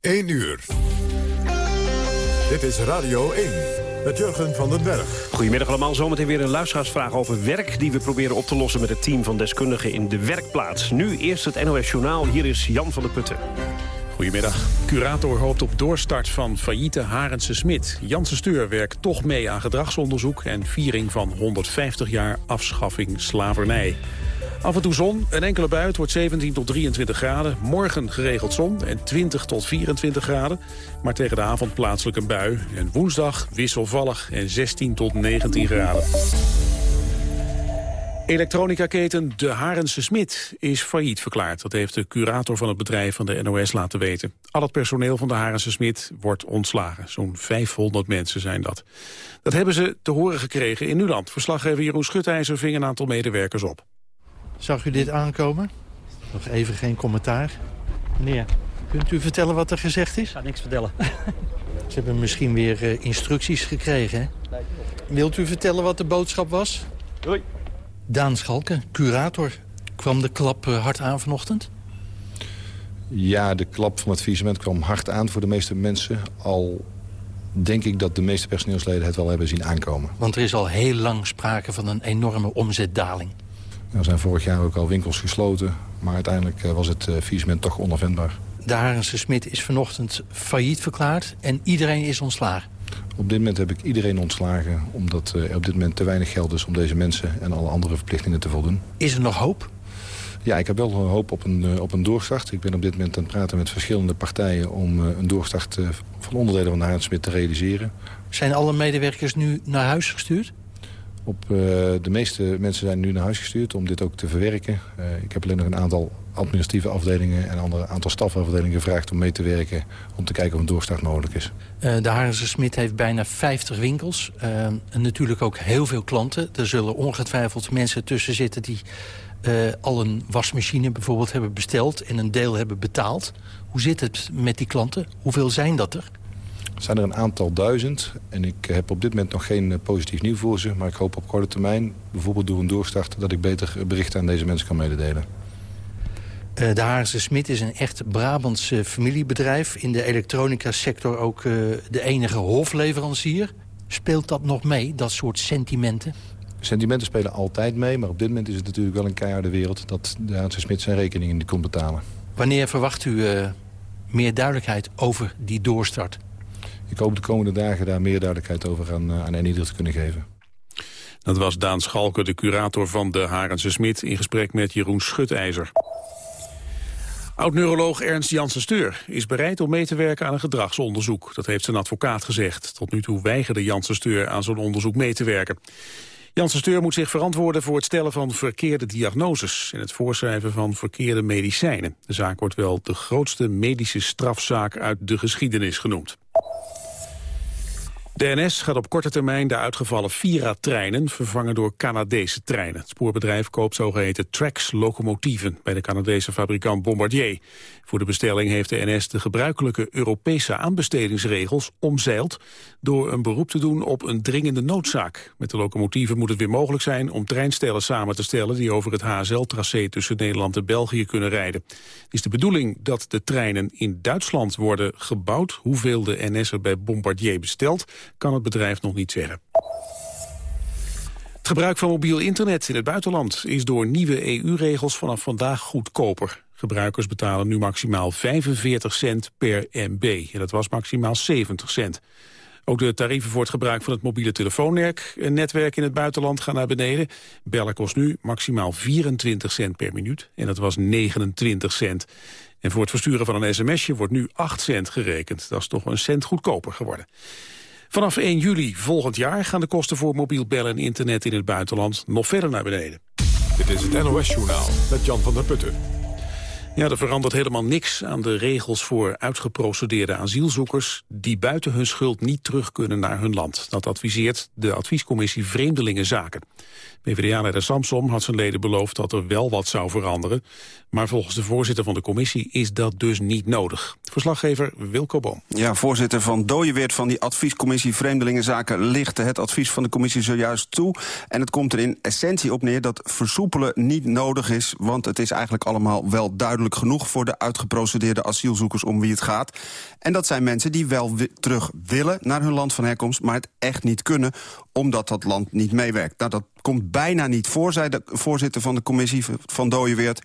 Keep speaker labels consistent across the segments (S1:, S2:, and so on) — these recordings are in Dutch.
S1: 1 uur. Dit is Radio 1 met Jurgen van den Berg.
S2: Goedemiddag allemaal. Zometeen weer een luisteraarsvraag over werk... die we proberen op te lossen met het team van deskundigen in de werkplaats. Nu eerst het NOS Journaal. Hier is Jan van der Putten.
S3: Goedemiddag. Curator hoopt op doorstart van failliete Harense Smit. Janssen Steur werkt toch mee aan gedragsonderzoek... en viering van 150 jaar afschaffing slavernij. Af en toe zon, een enkele bui, wordt 17 tot 23 graden. Morgen geregeld zon en 20 tot 24 graden. Maar tegen de avond plaatselijk een bui. En woensdag wisselvallig en 16 tot 19 graden. Elektronica-keten De Harense Smit is failliet verklaard. Dat heeft de curator van het bedrijf van de NOS laten weten. Al het personeel van De Harense Smit wordt ontslagen. Zo'n 500 mensen zijn dat. Dat hebben ze te horen gekregen in Nuland. Verslaggever Jeroen Schutijzer ving een aantal medewerkers op.
S4: Zag u dit aankomen? Nog even geen commentaar. Meneer, kunt u vertellen wat er gezegd is? Ik
S5: ga niks vertellen.
S4: Ze hebben misschien weer uh, instructies gekregen, hè? Wilt u vertellen wat de boodschap was?
S5: Doei.
S4: Daan Schalken, curator. Kwam de klap uh, hard aan vanochtend?
S6: Ja, de klap van het faillissement kwam hard aan voor de meeste mensen. Al denk ik dat de meeste personeelsleden het wel hebben zien aankomen.
S4: Want er is al heel lang sprake van een enorme omzetdaling.
S6: Er zijn vorig jaar ook al winkels gesloten. Maar uiteindelijk eh, was het uh, faillissement toch onafwendbaar.
S4: De Harense Smit is vanochtend failliet verklaard en iedereen is ontslagen.
S6: Op dit moment heb ik iedereen ontslagen... omdat er op dit moment te weinig geld is om deze mensen... en alle andere verplichtingen te voldoen.
S4: Is er nog hoop?
S6: Ja, ik heb wel hoop op een, op een doorstart. Ik ben op dit moment aan het praten met verschillende partijen... om een doorstart van onderdelen van de Harense Smit te realiseren.
S4: Zijn alle medewerkers nu naar huis gestuurd?
S6: Op, uh, de meeste mensen zijn nu naar huis gestuurd om dit ook te verwerken. Uh, ik heb alleen nog een aantal administratieve afdelingen en een aantal stafafdelingen gevraagd om mee te werken. Om te kijken of een doorstart mogelijk is.
S4: Uh, de Harense Smit heeft bijna 50 winkels. en natuurlijk ook heel veel klanten. Er zullen ongetwijfeld mensen tussen zitten die al een wasmachine bijvoorbeeld hebben besteld. En een deel hebben betaald. Hoe zit het met die klanten? Hoeveel zijn dat er?
S6: Zijn er een aantal duizend. En ik heb op dit moment nog geen eh, positief nieuws voor ze. Maar ik hoop op korte termijn, bijvoorbeeld door een doorstart... dat ik beter berichten aan deze mensen kan mededelen.
S4: Uh, de Haarse Smit is een echt Brabants familiebedrijf. In de elektronica-sector ook uh, de enige hofleverancier. Speelt dat nog mee, dat soort sentimenten?
S6: Sentimenten spelen altijd mee, maar op dit moment is het natuurlijk wel een keiharde wereld... dat de Haarse Smit zijn rekeningen niet kon betalen.
S4: Wanneer verwacht u meer duidelijkheid over die doorstart?
S6: Ik hoop de komende dagen daar meer duidelijkheid over aan, uh, aan ieder te kunnen geven.
S3: Dat was Daan Schalke, de curator van de Harense Smit... in gesprek met Jeroen Schutijzer. Oud-neuroloog Ernst Janssen-Steur is bereid om mee te werken aan een gedragsonderzoek. Dat heeft zijn advocaat gezegd. Tot nu toe weigerde Janssen-Steur aan zo'n onderzoek mee te werken. Janssen-Steur moet zich verantwoorden voor het stellen van verkeerde diagnoses... en het voorschrijven van verkeerde medicijnen. De zaak wordt wel de grootste medische strafzaak uit de geschiedenis genoemd. De NS gaat op korte termijn de uitgevallen Vira-treinen vervangen door Canadese treinen. Het spoorbedrijf koopt zogeheten Trax-locomotieven bij de Canadese fabrikant Bombardier. Voor de bestelling heeft de NS de gebruikelijke Europese aanbestedingsregels omzeild door een beroep te doen op een dringende noodzaak. Met de locomotieven moet het weer mogelijk zijn om treinstellen samen te stellen die over het HSL-tracé tussen Nederland en België kunnen rijden. Het is de bedoeling dat de treinen in Duitsland worden gebouwd. Hoeveel de NS er bij Bombardier bestelt, kan het bedrijf nog niet zeggen. Het gebruik van mobiel internet in het buitenland is door nieuwe EU-regels vanaf vandaag goedkoper. Gebruikers betalen nu maximaal 45 cent per MB. En dat was maximaal 70 cent. Ook de tarieven voor het gebruik van het mobiele telefoonnetwerk netwerk in het buitenland gaan naar beneden. Bellen kost nu maximaal 24 cent per minuut en dat was 29 cent. En voor het versturen van een sms'je wordt nu 8 cent gerekend. Dat is toch een cent goedkoper geworden. Vanaf 1 juli volgend jaar gaan de kosten voor mobiel bellen en internet in het buitenland nog verder naar beneden.
S1: Dit is het NOS Journaal met Jan van der Putten.
S3: Ja, er verandert helemaal niks aan de regels voor uitgeprocedeerde asielzoekers... die buiten hun schuld niet terug kunnen naar hun land. Dat adviseert de adviescommissie Vreemdelingenzaken. PvdA-leider Samsom had zijn leden beloofd dat er wel wat zou veranderen. Maar volgens de voorzitter van de commissie is dat dus niet nodig. Verslaggever Wilco Boom.
S5: Ja, voorzitter van Dooyeweert van die adviescommissie Vreemdelingenzaken... lichtte het advies van de commissie zojuist toe. En het komt er in essentie op neer dat versoepelen niet nodig is... want het is eigenlijk allemaal wel duidelijk genoeg... voor de uitgeprocedeerde asielzoekers om wie het gaat. En dat zijn mensen die wel terug willen naar hun land van herkomst... maar het echt niet kunnen omdat dat land niet meewerkt. Nou, dat komt bijna niet voor, zei de voorzitter van de commissie van Dooyeweert.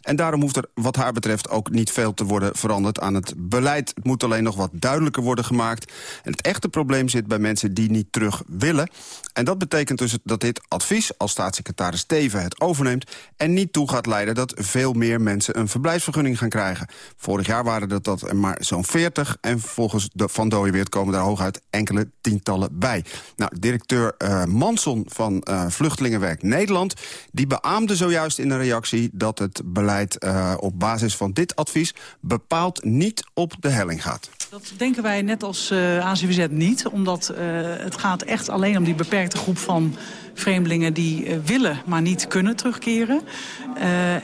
S5: En daarom hoeft er wat haar betreft ook niet veel te worden veranderd aan het beleid. Het moet alleen nog wat duidelijker worden gemaakt. En het echte probleem zit bij mensen die niet terug willen. En dat betekent dus dat dit advies, als staatssecretaris Steven het overneemt... en niet toe gaat leiden dat veel meer mensen een verblijfsvergunning gaan krijgen. Vorig jaar waren dat, dat maar zo'n 40. En volgens de Van Dooyeweert komen daar hooguit enkele tientallen bij. Nou, directeur uh, Manson van uh, Vluchtelingenwerk Nederland... die beaamde zojuist in een reactie dat het beleid uh, op basis van dit advies... bepaald niet op de helling gaat.
S7: Dat denken wij net als uh, ACVZ niet, omdat uh, het gaat echt alleen om die beperkte groep van vreemdelingen die uh, willen, maar niet kunnen terugkeren.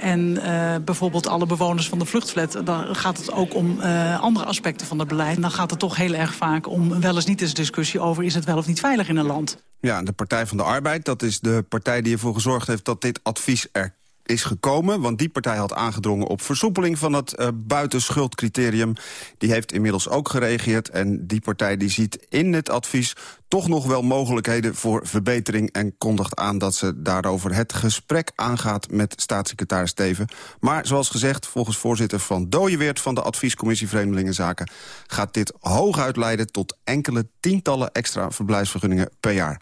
S7: En bijvoorbeeld alle bewoners van de vluchtflat, dan gaat het ook om andere aspecten van het beleid. En dan gaat het toch heel erg vaak om wel eens niet eens discussie over is het wel of niet veilig in een land.
S5: Ja, de Partij van de Arbeid, dat is de partij die ervoor gezorgd heeft dat dit advies er is gekomen. Want die partij had aangedrongen op versoepeling van het uh, buitenschuldcriterium. Die heeft inmiddels ook gereageerd. En die partij die ziet in het advies toch nog wel mogelijkheden voor verbetering... en kondigt aan dat ze daarover het gesprek aangaat met staatssecretaris Steven. Maar zoals gezegd, volgens voorzitter van Dooyeweert... van de Adviescommissie Vreemdelingenzaken... gaat dit hooguit leiden tot enkele tientallen extra verblijfsvergunningen per jaar.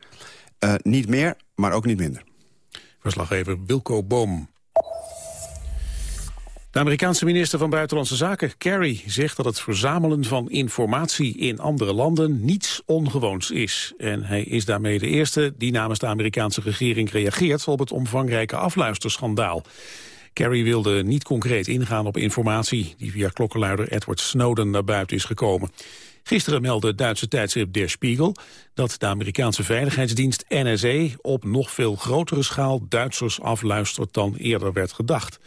S5: Uh, niet meer, maar ook niet minder.
S3: Verslaggever Wilco Boom. De Amerikaanse minister van Buitenlandse Zaken, Kerry, zegt dat het verzamelen van informatie in andere landen niets ongewoons is. En hij is daarmee de eerste die namens de Amerikaanse regering reageert op het omvangrijke afluisterschandaal. Kerry wilde niet concreet ingaan op informatie die via klokkenluider Edward Snowden naar buiten is gekomen. Gisteren meldde Duitse tijdschrift Der Spiegel dat de Amerikaanse veiligheidsdienst NSA op nog veel grotere schaal Duitsers afluistert dan eerder werd gedacht.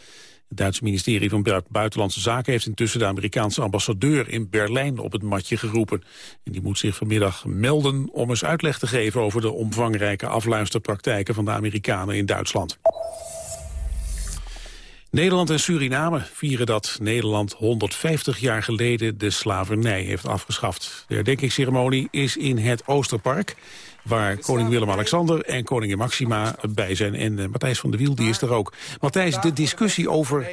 S3: Het Duitse ministerie van Buitenlandse Zaken heeft intussen de Amerikaanse ambassadeur in Berlijn op het matje geroepen. En die moet zich vanmiddag melden om eens uitleg te geven over de omvangrijke afluisterpraktijken van de Amerikanen in Duitsland. Nederland en Suriname vieren dat Nederland 150 jaar geleden de slavernij heeft afgeschaft. De herdenkingsceremonie is in het Oosterpark waar koning Willem-Alexander en koningin Maxima bij zijn. En uh, Matthijs van der Wiel die is er ook. Matthijs, de discussie over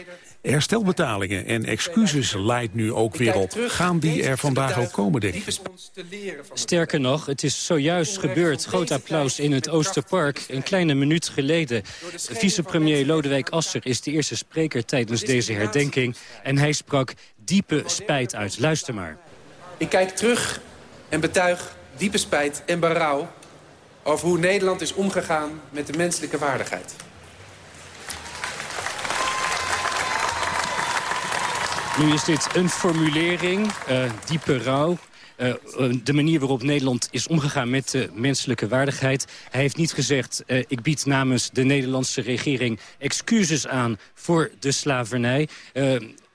S3: herstelbetalingen en excuses leidt nu ook weer op. Gaan die er vandaag ook komen, denk ik?
S8: Sterker nog, het is zojuist gebeurd. Groot applaus in het Oosterpark. Een kleine minuut geleden. Vicepremier Lodewijk Asser is de eerste spreker tijdens deze herdenking. En hij sprak diepe spijt uit. Luister maar.
S9: Ik kijk terug en betuig diepe spijt en berouw over hoe Nederland is omgegaan met de menselijke waardigheid.
S8: Nu is dit een formulering, uh, diepe rouw. Uh, de manier waarop Nederland is omgegaan met de menselijke waardigheid. Hij heeft niet gezegd, uh, ik bied namens de Nederlandse regering excuses aan voor de slavernij.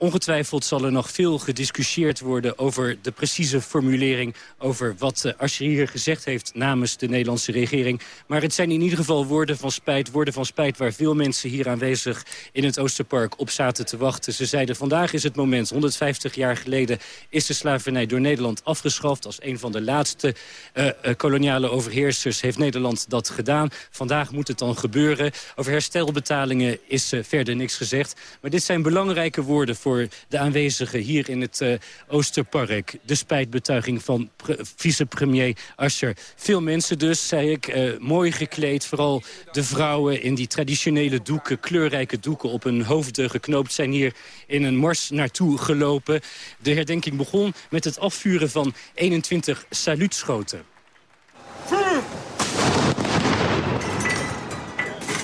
S8: Ongetwijfeld zal er nog veel gediscussieerd worden over de precieze formulering... over wat uh, hier gezegd heeft namens de Nederlandse regering. Maar het zijn in ieder geval woorden van spijt. Woorden van spijt waar veel mensen hier aanwezig in het Oosterpark op zaten te wachten. Ze zeiden vandaag is het moment. 150 jaar geleden is de slavernij door Nederland afgeschaft. Als een van de laatste uh, uh, koloniale overheersers heeft Nederland dat gedaan. Vandaag moet het dan gebeuren. Over herstelbetalingen is verder niks gezegd. Maar dit zijn belangrijke woorden voor voor de aanwezigen hier in het uh, Oosterpark. De spijtbetuiging van vicepremier Asscher. Veel mensen dus, zei ik, uh, mooi gekleed. Vooral de vrouwen in die traditionele doeken, kleurrijke doeken op hun hoofden geknoopt... zijn hier in een mars naartoe gelopen. De herdenking begon met het afvuren van 21 saluutschoten.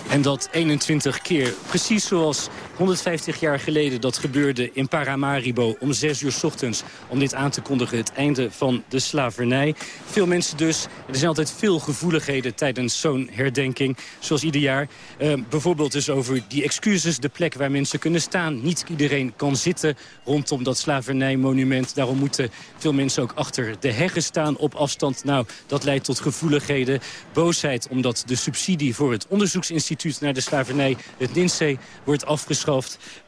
S8: En dat 21 keer, precies zoals 150 jaar geleden dat gebeurde in Paramaribo om 6 uur ochtends... om dit aan te kondigen, het einde van de slavernij. Veel mensen dus. Er zijn altijd veel gevoeligheden tijdens zo'n herdenking, zoals ieder jaar. Uh, bijvoorbeeld dus over die excuses, de plek waar mensen kunnen staan. Niet iedereen kan zitten rondom dat slavernijmonument. Daarom moeten veel mensen ook achter de heggen staan op afstand. Nou, dat leidt tot gevoeligheden. Boosheid omdat de subsidie voor het onderzoeksinstituut naar de slavernij, het NINSE, wordt afgeschaft.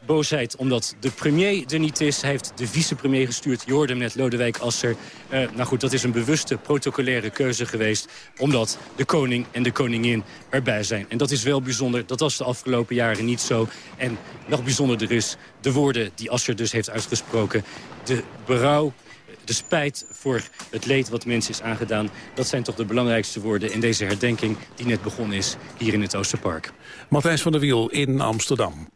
S8: Boosheid omdat de premier er niet is. Hij heeft de vicepremier gestuurd. Hem net, Lodewijk Asser. Uh, nou goed, dat is een bewuste protocolaire keuze geweest. Omdat de koning en de koningin erbij zijn. En dat is wel bijzonder. Dat was de afgelopen jaren niet zo. En nog bijzonderder is de woorden die Asser dus heeft uitgesproken. De berouw de spijt voor het leed wat mensen is aangedaan. Dat zijn toch de belangrijkste woorden in deze herdenking die net begonnen is hier in het Oosterpark.
S3: Matthijs van der Wiel in Amsterdam.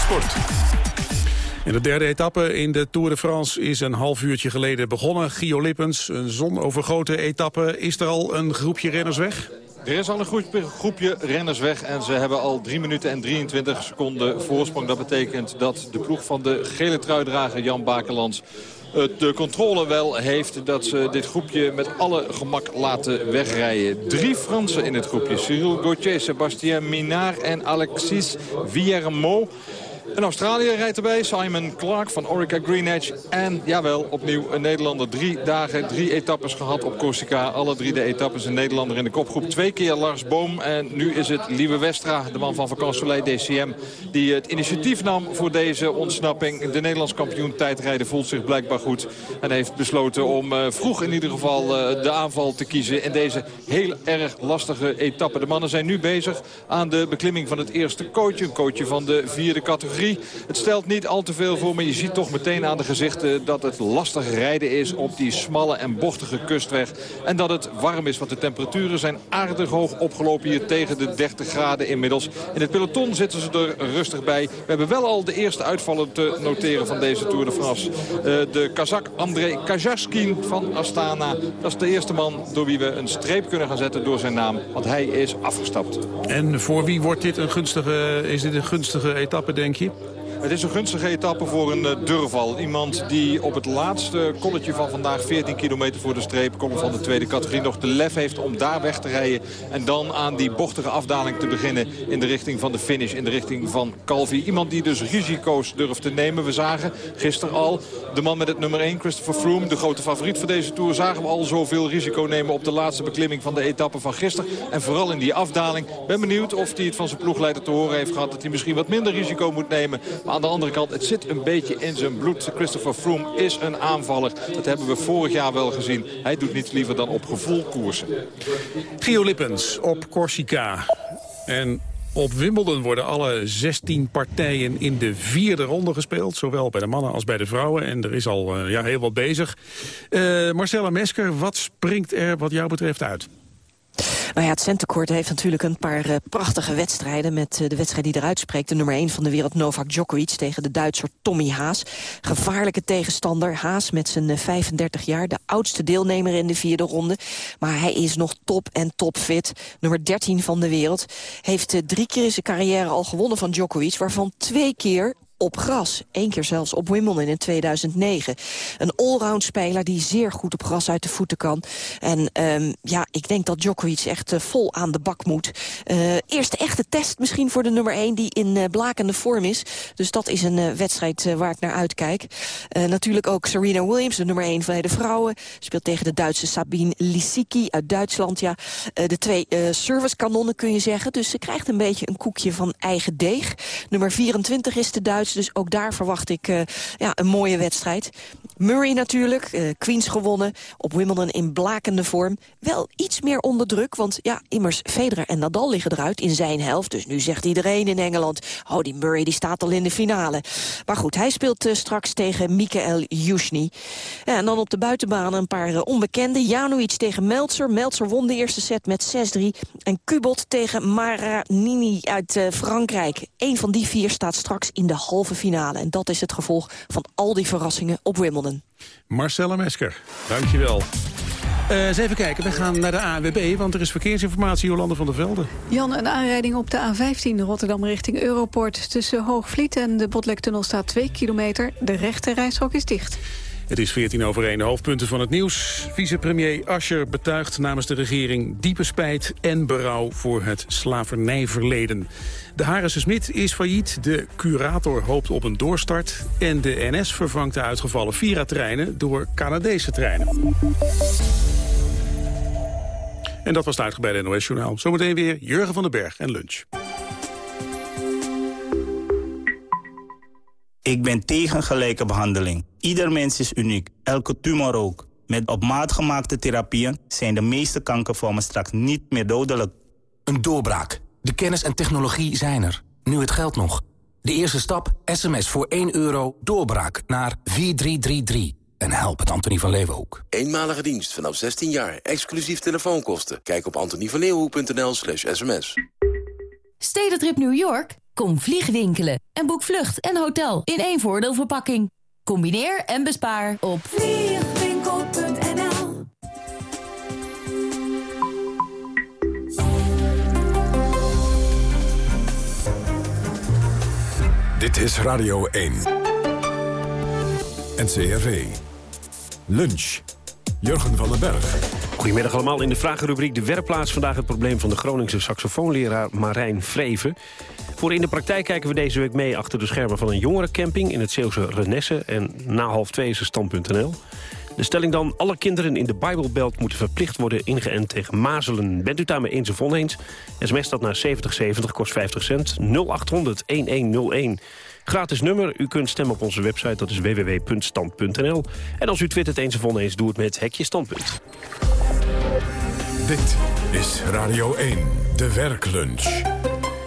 S3: Sport. En de derde etappe in de Tour de France is een half uurtje geleden begonnen. Gio Lippens, een zonovergoten etappe. Is er al een groepje renners weg?
S10: Er is al een groepje, renners weg en ze hebben al 3 minuten en 23 seconden voorsprong. Dat betekent dat de ploeg van de gele truidrager Jan Bakelands de controle wel heeft dat ze dit groepje met alle gemak laten wegrijden. Drie Fransen in het groepje. Cyril Gauthier, Sébastien Minard en Alexis Villermo. Een Australiër rijdt erbij, Simon Clark van Orica Green Edge. En jawel, opnieuw een Nederlander. Drie dagen, drie etappes gehad op Corsica. Alle drie de etappes een Nederlander in de kopgroep. Twee keer Lars Boom en nu is het Lieve Westra, de man van Vacansoleil DCM... die het initiatief nam voor deze ontsnapping. De Nederlands kampioen tijdrijden voelt zich blijkbaar goed. En heeft besloten om uh, vroeg in ieder geval uh, de aanval te kiezen in deze heel erg lastige etappe. De mannen zijn nu bezig aan de beklimming van het eerste coachje. Een coachje van de vierde categorie. Het stelt niet al te veel voor, maar je ziet toch meteen aan de gezichten... dat het lastig rijden is op die smalle en bochtige kustweg. En dat het warm is, want de temperaturen zijn aardig hoog opgelopen... hier tegen de 30 graden inmiddels. In het peloton zitten ze er rustig bij. We hebben wel al de eerste uitvallen te noteren van deze Tour de France. Uh, de Kazak André Kajaskin van Astana. Dat is de eerste man door wie we een streep kunnen gaan zetten door zijn naam. Want hij is afgestapt.
S3: En voor wie wordt dit een gunstige, is dit een gunstige etappe, denk je? compliqué.
S10: Het is een gunstige etappe voor een uh, durval. Iemand die op het laatste kolletje van vandaag 14 kilometer voor de streep... komt van de tweede categorie nog de lef heeft om daar weg te rijden... en dan aan die bochtige afdaling te beginnen in de richting van de finish... in de richting van Calvi. Iemand die dus risico's durft te nemen. We zagen gisteren al de man met het nummer 1, Christopher Froome... de grote favoriet voor deze Tour, zagen we al zoveel risico nemen... op de laatste beklimming van de etappe van gisteren. En vooral in die afdaling. Ben benieuwd of hij het van zijn ploegleider te horen heeft gehad... dat hij misschien wat minder risico moet nemen... aan de andere kant, het zit een beetje in zijn bloed. Christopher Froome is een aanvaller. Dat hebben we vorig jaar wel gezien. Hij doet niets liever dan op gevoel koersen.
S3: Gio Lippens op Corsica. En op Wimbledon worden alle 16 partijen in de vierde ronde gespeeld. Zowel bij de mannen als bij de vrouwen. En er is al uh, ja, heel wat bezig. Uh, Marcella Mesker, wat springt er wat jou betreft uit?
S11: Nou ja, het Centercourt heeft natuurlijk een paar uh, prachtige wedstrijden... met uh, de wedstrijd die eruit spreekt. De nummer 1 van de wereld, Novak Djokovic, tegen de Duitser Tommy Haas. Gevaarlijke tegenstander. Haas met zijn uh, 35 jaar, de oudste deelnemer in de vierde ronde. Maar hij is nog top en topfit. Nummer 13 van de wereld. Heeft drie keer in zijn carrière al gewonnen van Djokovic... waarvan twee keer op gras. Eén keer zelfs op Wimbledon in 2009. Een allround speler die zeer goed op gras uit de voeten kan. En um, ja, ik denk dat Djokovic echt uh, vol aan de bak moet. Uh, eerste echte test misschien voor de nummer 1 die in uh, blakende vorm is. Dus dat is een wedstrijd waar ik naar uitkijk. natuurlijk ook Serena Williams, de nummer 1 van de vrouwen. Speelt tegen de Duitse Sabine Lisicki uit Duitsland. Ja, de twee servicekanonnen kun je zeggen. Dus ze krijgt een beetje een koekje van eigen deeg. Nummer 24 is de Dus ook daar verwacht ik uh, ja, een mooie wedstrijd. Murray natuurlijk, uh, Queens gewonnen. Op Wimbledon in blakende vorm. Wel iets meer onder druk, want ja, immers Federer en Nadal liggen eruit in zijn helft. Dus nu zegt iedereen in Engeland, oh die Murray die staat al in de finale. Maar goed, hij speelt uh, straks tegen Mikael Yushny. Ja, en dan op de buitenbaan een paar onbekenden. Janowicz tegen Meltzer. Meltzer won de eerste set met 6-3. En Kubot tegen Maranini uit Frankrijk. Eén van die vier staat straks in de halve finale. En dat is het gevolg van al die verrassingen op Wimbledon.
S3: Marcella Mesker, dankjewel. Uh, eens even kijken, we gaan naar de ANWB, want er is verkeersinformatie Jolande van der Velde.
S12: Jan, een aanrijding op de A15 Rotterdam richting Europort. Tussen Hoogvliet en de Botlektunnel staat 2 kilometer. De rechte rijstrook is dicht.
S3: Het is 14 over 1. De hoofdpunten van het nieuws. Vicepremier Ascher betuigt namens de regering diepe spijt en berouw voor het slavernijverleden. De Harrison Smit is failliet, de curator hoopt op een doorstart... en de NS vervangt de uitgevallen Vira-treinen door Canadese treinen. En dat was het uitgebreide NOS-journaal. Zometeen weer Jurgen van den Berg en lunch.
S13: Ik ben tegen gelijke behandeling. Ieder mens is uniek, elke tumor ook. Met op maat gemaakte therapieën zijn de meeste kankervormen straks niet meer dodelijk.
S14: Een doorbraak. De kennis en technologie zijn er. Nu het geld nog. De eerste stap, sms voor 1 euro, doorbraak naar 4333. En help het Antonie van Leeuwenhoek.
S15: Eenmalige dienst vanaf 16 jaar, exclusief telefoonkosten. Kijk op antonievanleeuwenhoek.nl slash sms.
S16: Stedentrip New York? Kom vliegwinkelen en boek vlucht en hotel in één voordeelverpakking. Combineer en bespaar op vliegwinkel.nl
S1: Dit is Radio 1. NCRV. Lunch. Jurgen van den Berg.
S2: Goedemiddag allemaal. In de vragenrubriek De Werkplaats vandaag het probleem van de Groningse saxofoonleraar Marijn Vreven. Voor In de Praktijk kijken we deze week mee achter de schermen van een jongerencamping in het Zeeuwse Renesse. En na half twee is stand.nl. De stelling dan, alle kinderen in de Bijbelbelt moeten verplicht worden ingeënt tegen mazelen. Bent u daarmee eens of oneens? SMS dat naar 7070, kost 50 cent. 0800-1101. Gratis nummer, u kunt stemmen op onze website, dat is www.stand.nl. En als u twittert eens of oneens, doe het met Hekje Standpunt.
S1: Dit is Radio 1, de werklunch.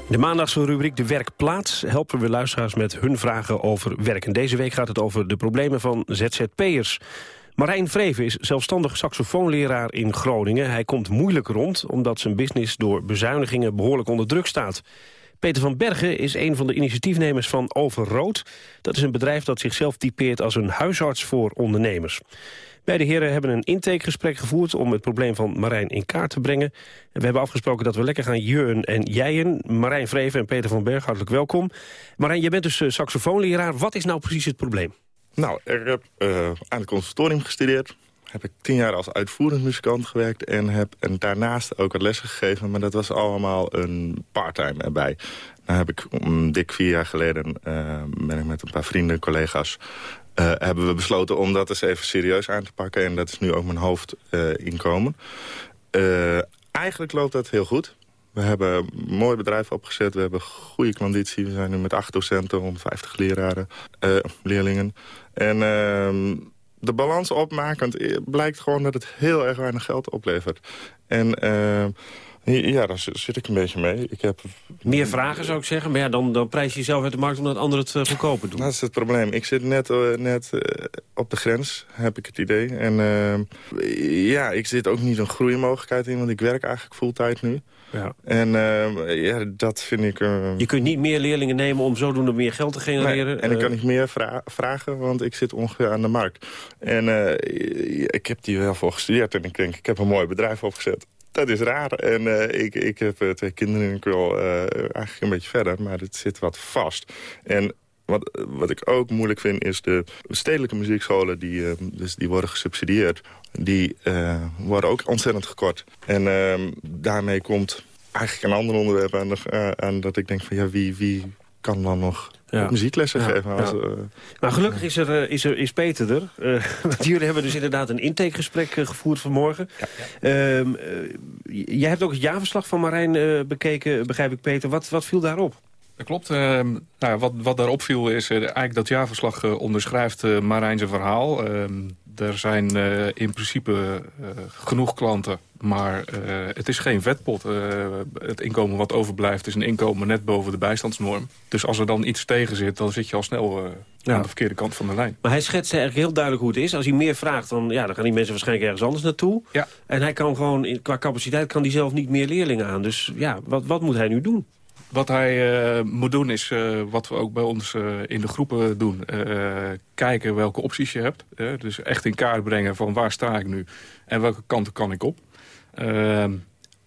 S2: De maandagse rubriek De Werkplaats helpen we luisteraars met hun vragen over werk. En deze week gaat het over de problemen van ZZP'ers. Marijn Vreven is zelfstandig saxofoonleraar in Groningen. Hij komt moeilijk rond omdat zijn business door bezuinigingen behoorlijk onder druk staat. Peter van Bergen is een van de initiatiefnemers van Overrood. Dat is een bedrijf dat zichzelf typeert als een huisarts voor ondernemers. Beide heren hebben een intakegesprek gevoerd om het probleem van Marijn in kaart te brengen. we hebben afgesproken dat we lekker gaan jeun en jijen. Marijn Vreven en Peter van Berg, hartelijk welkom. Marijn, je bent dus uh, saxofoonleraar. Wat is nou precies het probleem?
S17: Nou, ik heb uh, aan het conservatorium gestudeerd. Heb ik tien jaar als uitvoerend muzikant gewerkt. En heb en daarnaast ook wat lessen gegeven. Maar dat was allemaal een parttime erbij. Nou heb ik um, dik vier jaar geleden uh, ben ik met een paar vrienden, collega's... Uh, hebben we besloten om dat eens even serieus aan te pakken. En dat is nu ook mijn hoofdinkomen. Uh, eigenlijk loopt dat heel goed. We hebben een mooi bedrijf opgezet. We hebben goede klanditie. We zijn nu met acht docenten, 150 leraren, uh, leerlingen. En ehm, de balans opmakend blijkt gewoon dat het heel erg weinig geld oplevert. En ehm, ja, daar zit ik een beetje mee. Ik heb...
S2: Meer vragen zou ik zeggen, maar ja, dan, dan prijs je jezelf uit de markt omdat anderen het uh, goedkoper doen.
S17: Dat is het probleem. Ik zit net, uh, net uh, op de grens, heb ik het idee. En ja, ik zit ook niet een groeimogelijkheid in, want ik werk eigenlijk fulltime nu. Ja. En ehm, ja, dat vind ik...
S2: je kunt niet meer leerlingen nemen om zodoende meer geld te genereren?
S17: Nee, en ik kan niet meer vra vragen, want ik zit ongeveer aan de markt. En ik heb die wel voor gestudeerd en ik denk, ik heb een mooi bedrijf opgezet. Dat is raar. En uh, ik, ik heb uh, twee kinderen en ik wil uh, eigenlijk een beetje verder. Maar het zit wat vast. En wat, wat ik ook moeilijk vind is de stedelijke muziekscholen... die, dus die worden gesubsidieerd. Die worden ook ontzettend gekort. En ehm, daarmee komt eigenlijk een ander onderwerp aan, de, aan dat ik denk van... ja, wie, wie kan dan nog ja. muzieklessen geven. Als, uh...
S2: Maar gelukkig is, er, uh, is, er, is Peter er. Uh, want jullie hebben dus inderdaad een intakegesprek gevoerd vanmorgen. Ehm, jij hebt ook het jaarverslag van Marijn bekeken, begrijp ik Peter. Wat, wat viel daarop?
S18: Dat klopt. Ehm, nou, wat, wat daarop viel is eigenlijk dat jaarverslag onderschrijft Marijn zijn verhaal. Er zijn in principe genoeg klanten maar uh, het is geen vetpot. Uh, het inkomen wat overblijft is een inkomen net boven de bijstandsnorm. Dus als er dan iets tegen zit, dan zit je al snel uh, ja. aan de verkeerde kant van de lijn.
S2: Maar hij schetst eigenlijk heel duidelijk hoe het is. Als hij meer vraagt, dan, ja, dan gaan die mensen waarschijnlijk ergens anders naartoe.
S18: Ja.
S2: En hij kan gewoon, qua capaciteit kan hij zelf niet meer leerlingen aan. Dus ja, wat, wat moet hij nu doen?
S18: Wat hij uh, moet doen is uh, wat we ook bij ons uh, in de groepen doen. kijken welke opties je hebt. dus echt in kaart brengen van waar sta ik nu en welke kanten kan ik op. Ehm,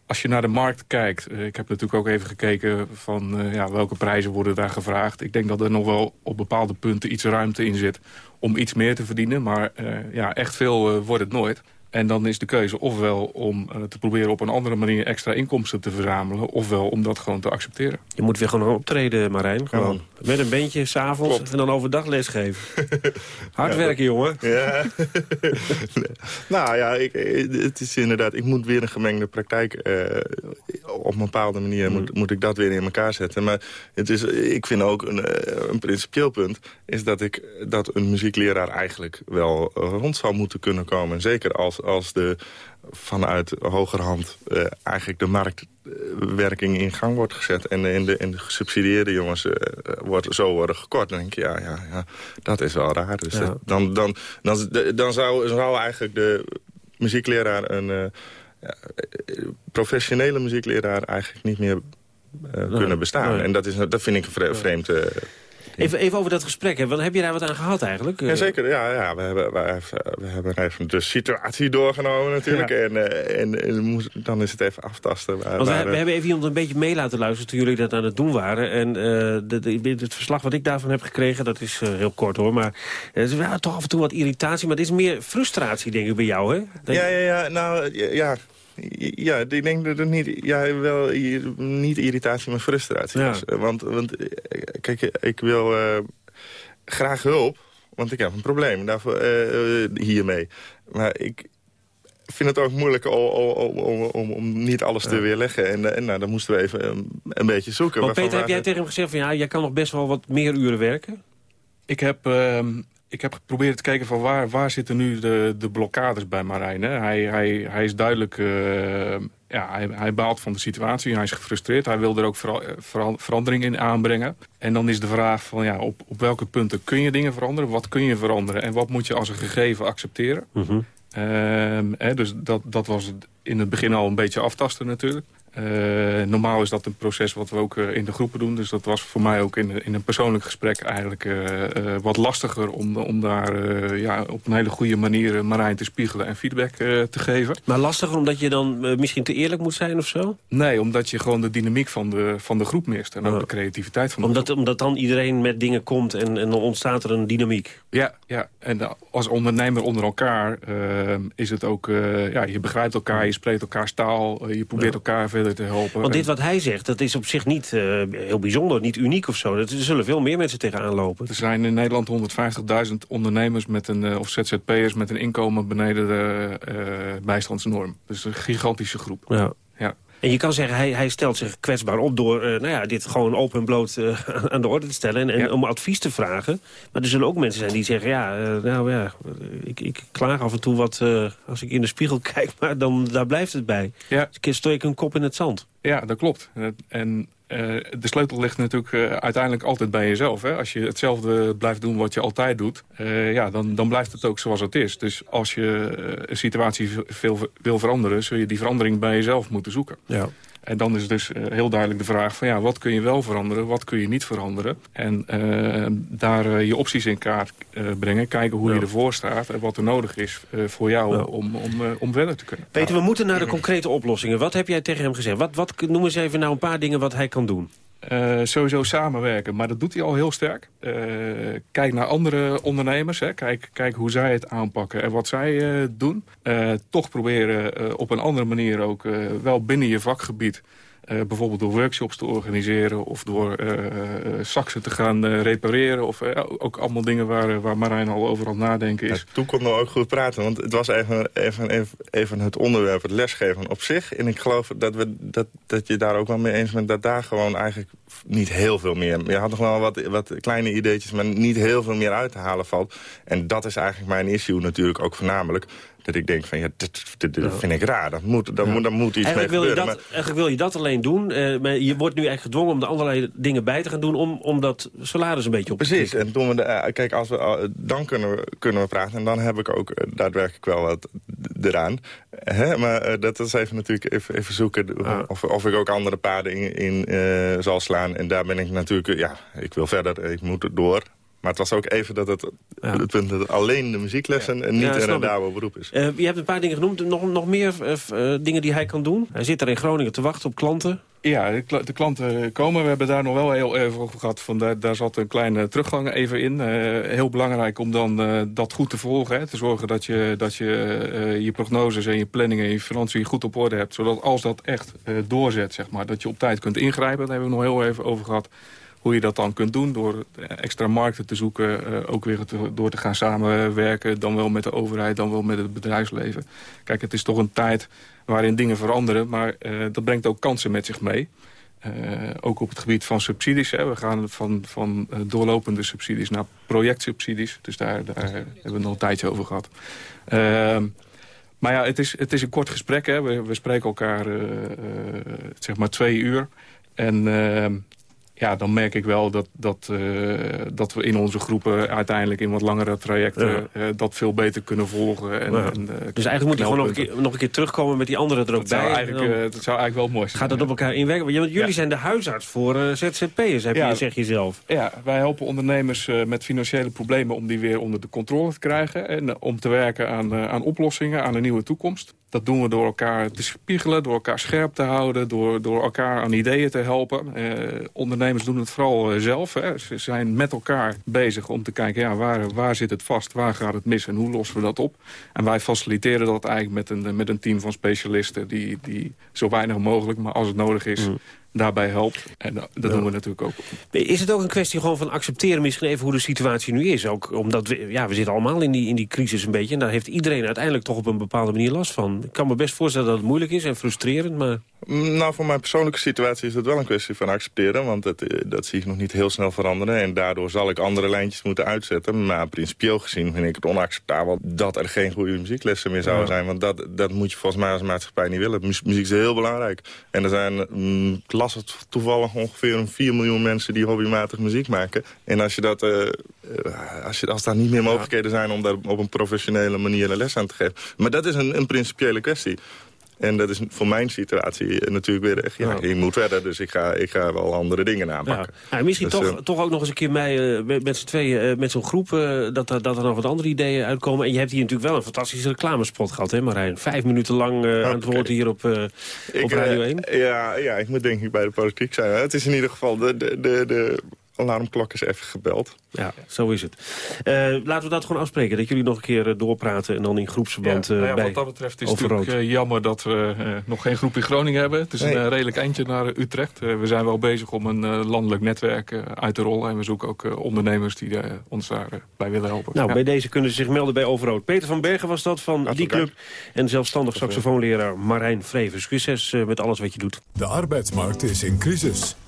S18: als je naar de markt kijkt, ik heb natuurlijk ook even gekeken van ja, welke prijzen worden daar gevraagd. Ik denk dat er nog wel op bepaalde punten iets ruimte in zit om iets meer te verdienen. Maar ja, echt veel wordt het nooit. En dan is de keuze ofwel om uh, te proberen op een andere manier extra inkomsten te verzamelen... ofwel om dat gewoon te accepteren.
S2: Je moet weer gewoon optreden, Marijn. Gewoon. Met een bandje s'avonds en dan overdag lesgeven. Hard werken, jongen.
S17: Ja. nou ja, ik, het is inderdaad... Ik moet weer een gemengde praktijk... Uh, op een bepaalde manier moet, moet ik dat weer in elkaar zetten. Maar het is, ik vind ook een, een principieel punt... is dat, ik, dat een muziekleraar eigenlijk wel rond zou moeten kunnen komen. Zeker als als de vanuit hogerhand uh, eigenlijk de marktwerking in gang wordt gezet... en, en, de, en de gesubsidieerde jongens uh, wordt, zo worden gekort. Dan denk je, ja, ja, ja dat is wel raar. Dus dat, dan, dan, dan, dan zou, zou eigenlijk de muziekleraar... een uh, professionele muziekleraar eigenlijk niet meer kunnen bestaan. En dat, is, dat vind ik een vreemd...
S2: Even, even over dat gesprek. Hè. Heb je daar wat aan gehad eigenlijk?
S17: Jazeker, ja. ja we, hebben, we, hebben even de situatie doorgenomen natuurlijk. En, eh, en, en, dan is het even aftasten.
S2: Want we, we, hebben even iemand een beetje mee laten luisteren toen jullie dat aan het doen waren. En uh, de, het verslag wat ik daarvan heb gekregen, dat is uh, heel kort hoor. Maar het is wel toch af en toe wat irritatie. Maar het is meer frustratie denk ik bij jou, hè?
S17: Dat ja, ja, ja. Nou, ja. Ja, ik denk dat het niet, ja, wel niet irritatie, maar frustratie is. Want, want kijk, ik wil uh, graag hulp, want ik heb een probleem daarvoor, uh, hiermee. Maar ik vind het ook moeilijk om, om, om, om niet alles te weerleggen. En, en nou, dan moesten we even een, een beetje zoeken.
S2: Want Peter, heb jij tegen hem gezegd van ja, jij kan nog best wel wat meer uren werken?
S18: Ik heb... Uh, ik heb geprobeerd te kijken van waar, waar zitten nu de, de blokkades bij Marijn. Hè? Hij, hij, hij is duidelijk... Uh, ja, hij, hij baalt van de situatie. Hij is gefrustreerd. Hij wil er ook vera verandering in aanbrengen. En dan is de vraag van ja, op, op welke punten kun je dingen veranderen? Wat kun je veranderen? En wat moet je als een gegeven accepteren? Mm -hmm. hè, dus dat, dat was in het begin al een beetje aftasten natuurlijk. Uh, normaal is dat een proces wat we ook uh, in de groepen doen. Dus dat was voor mij ook in, in een persoonlijk gesprek eigenlijk uh, wat lastiger... om, om daar ja, op een hele goede manier Marijn te spiegelen en feedback te geven.
S2: Maar lastiger omdat je dan misschien te eerlijk moet zijn of zo?
S18: Nee, omdat je gewoon de dynamiek van de, van de groep mist. En ook de creativiteit van de
S2: omdat,
S18: groep.
S2: Omdat dan iedereen met dingen komt en, en dan ontstaat er een dynamiek.
S18: Ja, ja. en als ondernemer onder elkaar is het ook... ja, je begrijpt elkaar, je spreekt elkaar taal, je probeert elkaar te helpen.
S2: Want dit wat hij zegt, dat is op zich niet uh, heel bijzonder, niet uniek of zo. Er zullen veel meer mensen tegenaan lopen.
S18: Er zijn in Nederland 150.000 ondernemers met een, uh, of ZZP'ers met een inkomen beneden de uh, bijstandsnorm. Dus een gigantische groep.
S2: Ja. ja. En je kan zeggen, hij, hij stelt zich kwetsbaar op door uh, nou ja, dit gewoon open en bloot uh, aan de orde te stellen. En, en om advies te vragen. Maar er zullen ook mensen zijn die zeggen, ja, uh, nou ja, ik, ik klaag af en toe wat als ik in de spiegel kijk. Maar dan, daar blijft het bij. Ja. Dus ik een kop in het zand.
S18: Ja, dat klopt. En de sleutel ligt natuurlijk uiteindelijk altijd bij jezelf. Hè? Als je hetzelfde blijft doen wat je altijd doet, ja, dan, dan blijft het ook zoals het is. Dus als je een situatie veel wil veranderen, zul je die verandering bij jezelf moeten zoeken. Ja. En dan is dus uh, heel duidelijk de vraag van ja, wat kun je wel veranderen, wat kun je niet veranderen. En uh, daar uh, je opties in kaart brengen, kijken hoe ja. je ervoor staat en wat er nodig is voor jou ja. om, om, om verder te kunnen.
S2: Peter, we moeten naar de concrete oplossingen. Wat heb jij tegen hem gezegd? Wat, wat, noem eens even nou een paar dingen wat hij kan doen.
S18: Uh, sowieso samenwerken, maar dat doet hij al heel sterk. Uh, kijk naar andere ondernemers, hè. Kijk, kijk hoe zij het aanpakken en wat zij uh, doen. toch proberen op een andere manier ook wel binnen je vakgebied... Uh, bijvoorbeeld door workshops te organiseren of door uh, te gaan repareren. Of ook allemaal dingen waar, waar Marijn al over aan nadenken is.
S17: Toen kon we ook goed praten, want het was even, even, even, even, het onderwerp, het lesgeven op zich. En ik geloof dat, we, dat, dat je daar ook wel mee eens bent dat daar gewoon eigenlijk niet heel veel meer... Je had nog wel wat, wat kleine ideetjes, maar niet heel veel meer uit te halen valt. En dat is eigenlijk mijn issue natuurlijk ook voornamelijk dat ik denk van, ja, dit, dit vind ik raar. Dat moet, dat, ja. moet, dat moet iets
S2: eigenlijk
S17: mee
S2: wil
S17: gebeuren.
S2: Je dat, eigenlijk wil je dat alleen doen, uh, maar je wordt nu eigenlijk gedwongen om er allerlei dingen bij te gaan doen... om, om dat salaris een beetje op te
S17: Precies, en doen we de, uh, kijk, als we, uh, dan kunnen we, kunnen we praten en dan heb ik ook daadwerkelijk wel wat eraan. Hè, maar uh, dat is even natuurlijk even, even zoeken ah. of, of ik ook andere paden in, in uh, zal slaan. En daar ben ik natuurlijk, ja, ik wil verder, ik moet door. Maar het was ook even dat het, het punt dat alleen de muzieklessen en niet ja, een daarvoor beroep is.
S2: Uh, je hebt een paar dingen genoemd. Nog, nog meer uh, dingen die hij kan doen? Hij zit er in Groningen te wachten op klanten.
S18: Ja, de, de, klanten komen. We hebben daar nog wel heel even over gehad. Van daar, daar zat een kleine teruggang even in. Uh, heel belangrijk om dan uh, dat goed te volgen. Hè, te zorgen dat je dat je, uh, je prognoses en je planningen en je financiën goed op orde hebt. Zodat als dat echt doorzet, zeg maar, dat je op tijd kunt ingrijpen. Daar hebben we nog heel even over gehad. Hoe je dat dan kunt doen door extra markten te zoeken. ook weer door te gaan samenwerken. Dan wel met de overheid, dan wel met het bedrijfsleven. Kijk, het is toch een tijd waarin dingen veranderen. Maar uh, dat brengt ook kansen met zich mee. Ook op het gebied van subsidies. Hè. We gaan van, van doorlopende subsidies naar projectsubsidies. Dus daar, daar hebben we nog een tijdje over gehad. Ehm, maar ja, het is, het is een kort gesprek. Hè. We, we spreken elkaar zeg maar twee uur. En ehm, ja, dan merk ik wel dat, dat, uh, dat we in onze groepen uiteindelijk in wat langere trajecten ja. uh, dat veel beter kunnen volgen. En,
S2: ja.
S18: en, uh,
S2: dus eigenlijk moet je gewoon nog een, keer, nog een keer terugkomen met die anderen er ook
S18: dat
S2: bij.
S18: Zou eigenlijk, dat zou eigenlijk wel mooi zijn.
S2: Gaat dat op elkaar inwerken? Want jullie ja. zijn de huisarts voor ZZP'ers, heb je, zeg je zelf.
S18: Ja, wij helpen ondernemers met financiële problemen om die weer onder de controle te krijgen. En om te werken aan, aan oplossingen, aan een nieuwe toekomst. Dat doen we door elkaar te spiegelen, door elkaar scherp te houden... door, door elkaar aan ideeën te helpen. Eh, ondernemers doen het vooral uh, zelf. Hè. Ze zijn met elkaar bezig om te kijken... Ja, waar, waar zit het vast, waar gaat het mis en hoe lossen we dat op. En wij faciliteren dat eigenlijk met een, met een team van specialisten... Die, die zo weinig mogelijk, maar als het nodig is... Mm daarbij helpt. En dat ja. doen we natuurlijk ook.
S2: Is het ook een kwestie gewoon van accepteren misschien even hoe de situatie nu is? Ook omdat we, ja, we zitten allemaal in die, in die crisis een beetje. En daar heeft iedereen uiteindelijk toch op een bepaalde manier last van. Ik kan me best voorstellen dat het moeilijk is en frustrerend, maar...
S17: Nou, voor mijn persoonlijke situatie is het wel een kwestie van accepteren. Want dat, dat zie ik nog niet heel snel veranderen. En daardoor zal ik andere lijntjes moeten uitzetten. Maar principieel gezien vind ik het onacceptabel dat er geen goede muzieklessen meer zouden ja. zijn. Want dat, dat moet je volgens mij als maatschappij niet willen. Muziek is heel belangrijk. En er zijn... Mm, las het toevallig ongeveer 4 miljoen mensen die hobbymatig muziek maken. En als, je dat, uh, als, je, als daar niet meer mogelijkheden zijn om daar op een professionele manier een les aan te geven. Maar dat is een, een principiële kwestie. En dat is voor mijn situatie natuurlijk weer echt... Ja, je moet verder, dus ik ga, ik ga wel andere dingen aanpakken.
S2: Ja. Ja, misschien dus, toch, uh, toch ook nog eens een keer mee, uh, met, met z'n tweeën, uh, met zo'n groep... dat, dat er nog wat andere ideeën uitkomen. En je hebt hier natuurlijk wel een fantastische reclamespot gehad, hè Marijn? Vijf minuten lang okay. aan het woord hier op, ik, op Radio 1.
S17: ja, ja, ik moet denk ik bij de politiek zijn. Het is in ieder geval de, de, de, de alarmklok is even gebeld.
S2: Ja, zo is het. Uh, laten we dat gewoon afspreken. Dat jullie nog een keer uh, doorpraten en dan in groepsverband
S18: ja,
S2: uh,
S18: nou ja,
S2: bij
S18: Wat dat betreft is het natuurlijk jammer dat we nog geen groep in Groningen hebben. Het is nee. een redelijk eindje naar Utrecht. we zijn wel bezig om een landelijk netwerk uit te rollen. En we zoeken ook ondernemers die ons daarbij willen helpen.
S2: Nou,
S18: ja.
S2: bij deze kunnen ze zich melden bij Overrood. Peter van Bergen was dat van die club. En zelfstandig saxofoonleraar Marijn Vreven. Succes met alles wat je doet.
S1: De arbeidsmarkt is in crisis.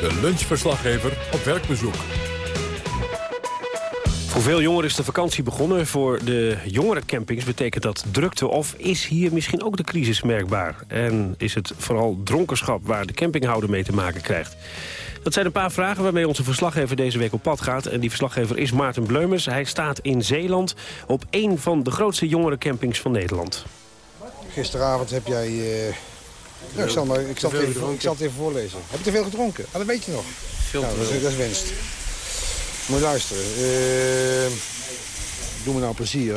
S1: De lunchverslaggever op werkbezoek.
S2: Voor veel jongeren is de vakantie begonnen. Voor de jongerencampings betekent dat drukte of is hier misschien ook de crisis merkbaar? En is het vooral dronkenschap waar de campinghouder mee te maken krijgt? Dat zijn een paar vragen waarmee onze verslaggever deze week op pad gaat. En die verslaggever is Maarten Bleumers. Hij staat in Zeeland op een van de grootste jongerencampings van Nederland.
S19: Gisteravond heb jij... Uh... Ja, ik, zal maar, ik, zal even, ik zal het even voorlezen. Heb je te veel gedronken? Ah, dat weet je nog.
S20: Veel
S19: nou, dat, is, dat is winst. Moet je luisteren. Uh, doe me nou plezier.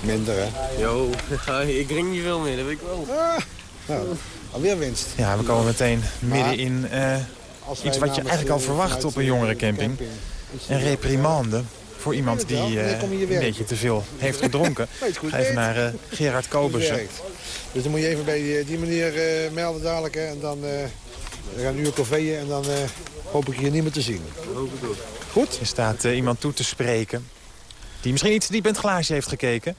S19: Minder, hè?
S20: Jo, ik drink niet veel meer, dat weet ik wel.
S19: Ah, nou, alweer winst.
S21: Ja, we komen meteen midden in uh, iets wat je eigenlijk al verwacht op een jongerencamping. Een reprimande voor iemand die uh, een beetje te veel heeft gedronken. Ga even naar uh, Gerard Kobussen.
S19: Dus dan moet je even bij die, die meneer melden dadelijk. Hè, en dan we gaan nu een cafeeën en dan hoop ik je niet meer te zien. Goed?
S21: Er staat iemand toe te spreken. Die misschien iets diep in het glaasje heeft gekeken.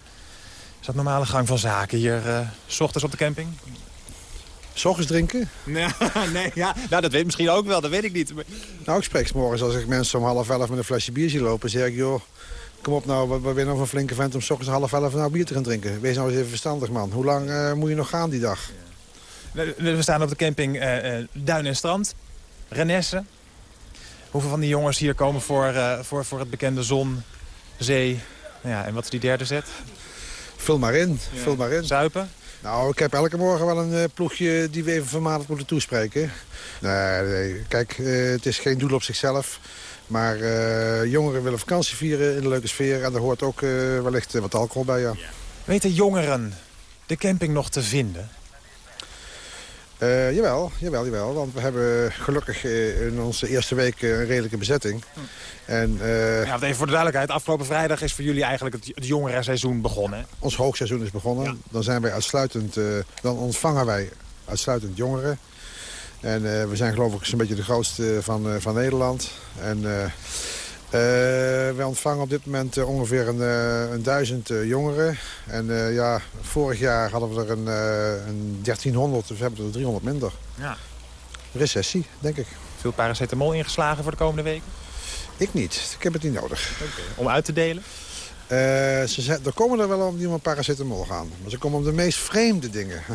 S21: Is dat normale gang van zaken hier, eh, s ochtends op de camping?
S19: S ochtends drinken?
S21: Nee, nee ja. nou, dat weet misschien ook wel, dat weet ik niet.
S19: Nou, ik spreek 's morgens als ik mensen om half elf met een flesje bier zie lopen... zeg ik, joh, kom op nou, we zijn nog een flinke vent om s ochtends half elf nou bier te gaan drinken. Wees nou eens even verstandig, man. Hoe lang eh, moet je nog gaan die dag?
S21: We, we staan op de camping eh, eh, Duin en Strand, Renesse. Hoeveel van die jongens hier komen voor, eh, voor, voor het bekende zon, zee... Ja, en wat is die derde set?
S19: Vul maar in, vul maar in.
S21: Zuipen?
S19: Nou, ik heb elke morgen wel een eh, ploegje die we even vermaanderd moeten toespreken. Nee, nee. kijk, eh, het is geen doel op zichzelf. Maar eh, jongeren willen vakantie vieren in een leuke sfeer. En daar hoort ook wellicht wat alcohol bij, ja.
S21: Weten jongeren de camping nog te vinden?
S19: Eh, jawel, jawel, jawel. Want we hebben gelukkig eh, in onze eerste week eh, een redelijke bezetting. En, eh,
S21: Ja, even voor de duidelijkheid, afgelopen vrijdag is voor jullie eigenlijk het, het jongerenseizoen begonnen. hè?
S19: Ons hoogseizoen is begonnen. Dan zijn wij uitsluitend, dan ontvangen wij uitsluitend jongeren. En we zijn geloof ik zo'n beetje de grootste van, van Nederland. En wij ontvangen op dit moment eh, ongeveer een, eh, een duizend eh, jongeren. En eh, ja, vorig jaar hadden we er een, eh, een 1300, dus we hebben er 300 minder.
S21: Ja.
S19: Recessie, denk ik.
S21: Veel paracetamol ingeslagen voor de komende weken?
S19: Ik niet. Ik heb het niet nodig.
S21: Om uit te delen?
S19: Eh, ze er komen er wel om die om paracetamol gaan. Maar ze komen om de meest vreemde dingen.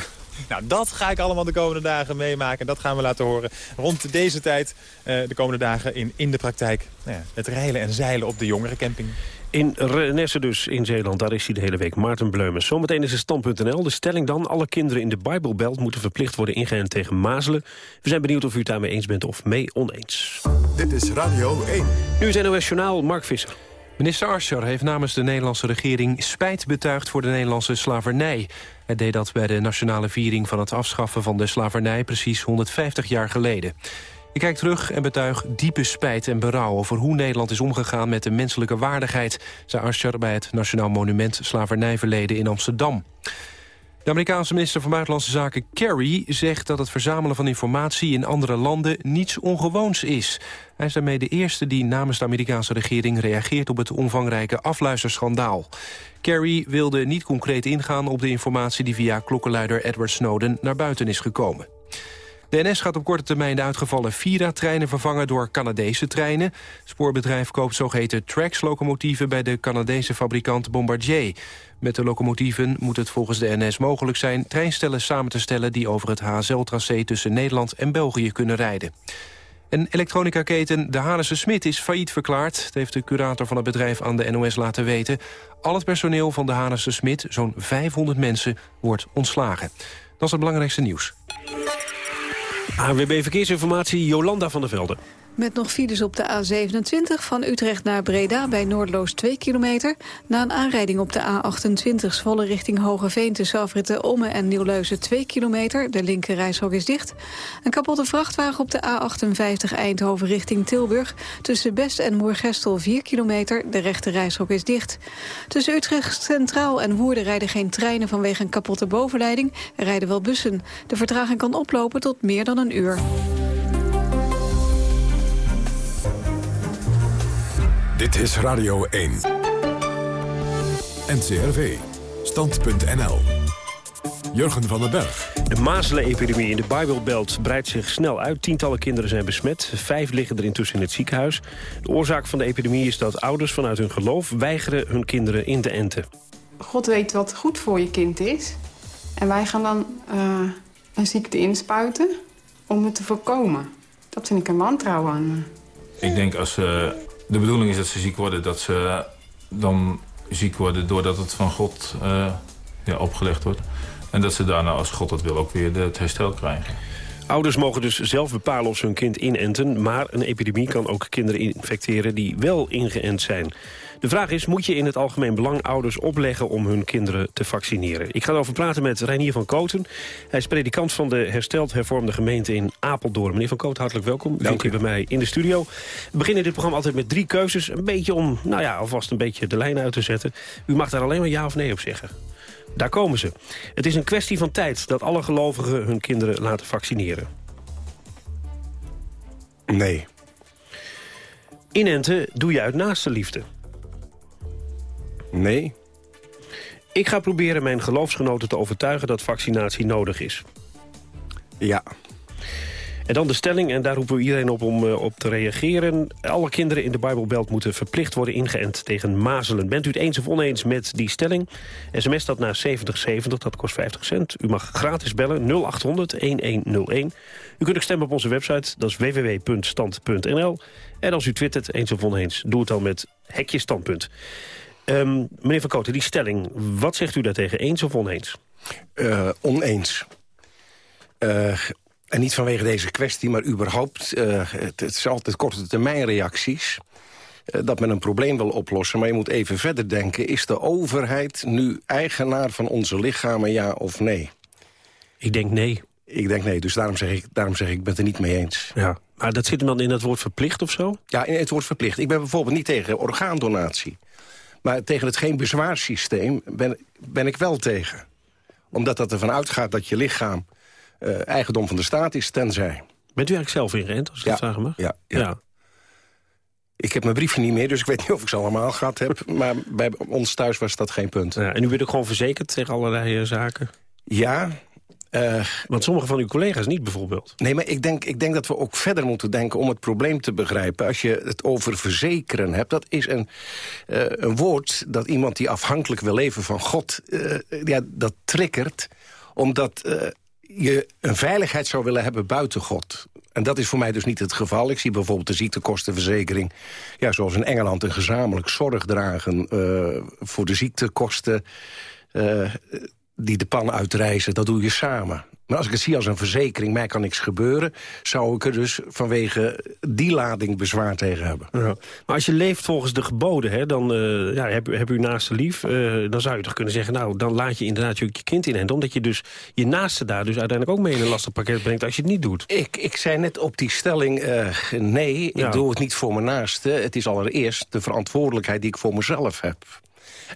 S21: Nou, dat ga ik allemaal de komende dagen meemaken. Dat gaan we laten horen rond deze tijd. eh, de komende dagen in, in de praktijk. Nou ja, het reilen en zeilen op de jongerencamping.
S2: In Renesse dus, in Zeeland, daar is hij de hele week. Maarten Bleumers. Zometeen is het stand.nl. De stelling dan, alle kinderen in de Bijbelbelt... moeten verplicht worden ingeënt tegen mazelen. We zijn benieuwd of u het daarmee eens bent of mee oneens.
S1: Dit is Radio 1.
S2: Nu is NOS Journaal, Mark Visser.
S22: Minister Asscher heeft namens de Nederlandse regering spijt betuigd voor de Nederlandse slavernij. Hij deed dat bij de nationale viering van het afschaffen van de slavernij precies 150 jaar geleden. Ik kijk terug en betuig diepe spijt en berouw over hoe Nederland is omgegaan met de menselijke waardigheid, zei Asscher bij het Nationaal Monument Slavernijverleden in Amsterdam. De Amerikaanse minister van Buitenlandse Zaken Kerry zegt dat het verzamelen van informatie in andere landen niets ongewoons is. Hij is daarmee de eerste die namens de Amerikaanse regering reageert op het omvangrijke afluisterschandaal. Kerry wilde niet concreet ingaan op de informatie die via klokkenluider Edward Snowden naar buiten is gekomen. De NS gaat op korte termijn de uitgevallen Vira-treinen vervangen door Canadese treinen. Het spoorbedrijf koopt zogeheten Trax-locomotieven bij de Canadese fabrikant Bombardier. Met de locomotieven moet het volgens de NS mogelijk zijn treinstellen samen te stellen die over het HSL-tracé tussen Nederland en België kunnen rijden. Een elektronica-keten De Hanesse Smit is failliet verklaard. Dat heeft de curator van het bedrijf aan de NOS laten weten. Al het personeel van De Hanesse Smit, zo'n 500 mensen, wordt ontslagen. Dat is het belangrijkste nieuws.
S2: ANWB Verkeersinformatie, Jolanda van der Velde.
S12: Met nog files op de A27 van Utrecht naar Breda bij Noordloos 2 kilometer. Na een aanrijding op de A28 Zwolle richting Hogeveen tussen afritten Omme en Nieuwleuzen 2 kilometer. De linker reishok is dicht. Een kapotte vrachtwagen op de A58 Eindhoven richting Tilburg. Tussen Best en Moergestel 4 kilometer. De rechter reishok is dicht. Tussen Utrecht Centraal en Woerden rijden geen treinen vanwege een kapotte bovenleiding. Er rijden wel bussen. De vertraging kan oplopen tot meer dan een uur.
S1: Dit is Radio 1. NCRV. Stand.nl. Jurgen van den Berg.
S2: De mazelenepidemie in de Bijbelbelt breidt zich snel uit. Tientallen kinderen zijn besmet. Vijf liggen er intussen in het ziekenhuis. De oorzaak van de epidemie is dat ouders vanuit hun geloof... weigeren hun kinderen in te enten.
S23: God weet wat goed voor je kind is. En wij gaan dan eh, een ziekte inspuiten om het te voorkomen. Dat vind ik een wantrouwen.
S24: Ik denk als ze, de bedoeling is dat ze ziek worden, dat ze dan ziek worden doordat het van God eh, ja, opgelegd wordt. En dat ze daarna, als God dat wil, ook weer het herstel krijgen.
S2: Ouders mogen dus zelf bepalen of ze hun kind inenten... maar een epidemie kan ook kinderen infecteren die wel ingeënt zijn. De vraag is, moet je in het algemeen belang ouders opleggen... om hun kinderen te vaccineren? Ik ga erover praten met Reinier van Koten. Hij is predikant van de hersteld hervormde gemeente in Apeldoorn. Meneer van Koten, hartelijk welkom. Dank u bij mij in de studio. We beginnen dit programma altijd met drie keuzes. Een beetje om, nou ja, alvast een beetje de lijn uit te zetten. U mag daar alleen maar ja of nee op zeggen. Daar komen ze. Het is een kwestie van tijd dat alle gelovigen hun kinderen laten vaccineren.
S25: Nee.
S2: Inenten doe je uit naaste liefde.
S25: Nee.
S2: Ik ga proberen mijn geloofsgenoten te overtuigen dat vaccinatie nodig is.
S26: Ja.
S2: En dan de stelling, en daar roepen we iedereen op om uh, op te reageren. Alle kinderen in de Bijbelbelt moeten verplicht worden ingeënt tegen mazelen. Bent u het eens of oneens met die stelling? SMS dat naar 7070, dat kost 50 cent. U mag gratis bellen 0800-1101. U kunt ook stemmen op onze website, dat is www.stand.nl. En als u twittert, eens of oneens, doe het dan met hekje standpunt. Um, meneer Van Koten, die stelling, wat zegt u daartegen, eens of oneens?
S26: Uh, oneens. Uh, en niet vanwege deze kwestie, maar überhaupt... Uh, het, het is altijd korte termijn reacties dat men een probleem wil oplossen. Maar je moet even verder denken. Is de overheid nu eigenaar van onze lichamen, ja of nee?
S2: Ik denk nee.
S26: Ik denk nee, dus daarom zeg ik, daarom zeg ik, ik ben het er niet mee eens.
S2: Ja, maar dat zit hem dan in het woord verplicht of zo?
S26: Ja, in het woord verplicht. Ik ben bijvoorbeeld niet tegen orgaandonatie. Maar tegen het geen bezwaarsysteem ben, ben ik wel tegen. Omdat dat ervan uitgaat dat je lichaam uh, eigendom van de staat is, tenzij.
S2: Bent u eigenlijk zelf ingeënt, als ik
S26: ja,
S2: dat vragen mag?
S26: Ja, ja. ja. Ik heb mijn briefje niet meer, dus ik weet niet of ik ze allemaal gehad heb. maar bij ons thuis was dat geen punt.
S2: Ja, en u bent ook gewoon verzekerd tegen allerlei uh, zaken?
S26: Ja.
S2: Uh, Want sommige van uw collega's niet bijvoorbeeld.
S26: Nee, maar ik denk, ik denk dat we ook verder moeten denken om het probleem te begrijpen. Als je het over verzekeren hebt, dat is een, uh, een woord dat iemand die afhankelijk wil leven van God... ja, dat triggert, omdat je een veiligheid zou willen hebben buiten God. En dat is voor mij dus niet het geval. Ik zie bijvoorbeeld de ziektekostenverzekering... Ja, zoals in Engeland een gezamenlijk zorg dragen... Uh, voor de ziektekosten uh, die de pan uitreizen. Dat doe je samen. Maar als ik het zie als een verzekering, mij kan niks gebeuren... zou ik er dus vanwege die lading bezwaar tegen hebben.
S2: Ja. Maar als je leeft volgens de geboden, hè, dan uh, ja, heb, heb u naaste lief... Uh, dan zou je toch kunnen zeggen, nou, dan laat je inderdaad je kind in. Omdat je dus je naaste daar dus uiteindelijk ook mee in een lastig pakket brengt... als je het niet doet.
S26: Ik, ik zei net op die stelling, uh, nee, ik ja. doe het niet voor mijn naaste. Het is allereerst de verantwoordelijkheid die ik voor mezelf heb.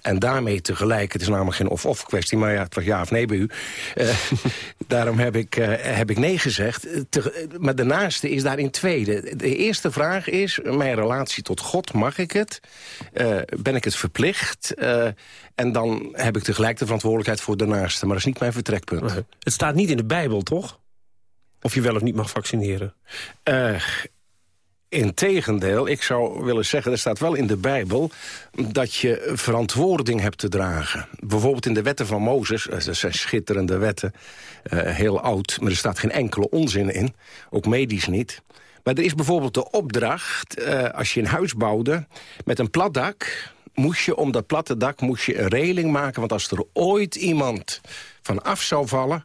S26: En daarmee tegelijk, het is namelijk geen of-of kwestie... maar ja, het was ja of nee bij u. Uh, daarom heb ik, uh, heb ik nee gezegd. Te, maar de naaste is daarin tweede. De eerste vraag is, mijn relatie tot God, mag ik het? Uh, ben ik het verplicht? en dan heb ik tegelijk de verantwoordelijkheid voor de naaste. Maar dat is niet mijn vertrekpunt.
S2: Het staat niet in de Bijbel, toch? Of je wel of niet mag vaccineren?
S26: Integendeel, ik zou willen zeggen, er staat wel in de Bijbel... dat je verantwoording hebt te dragen. Bijvoorbeeld in de wetten van Mozes, dat zijn schitterende wetten... Uh, heel oud, maar er staat geen enkele onzin in. Ook medisch niet. Maar er is bijvoorbeeld de opdracht, uh, als je een huis bouwde... met een plat dak, moest je om dat platte dak moest je een reling maken... want als er ooit iemand van af zou vallen...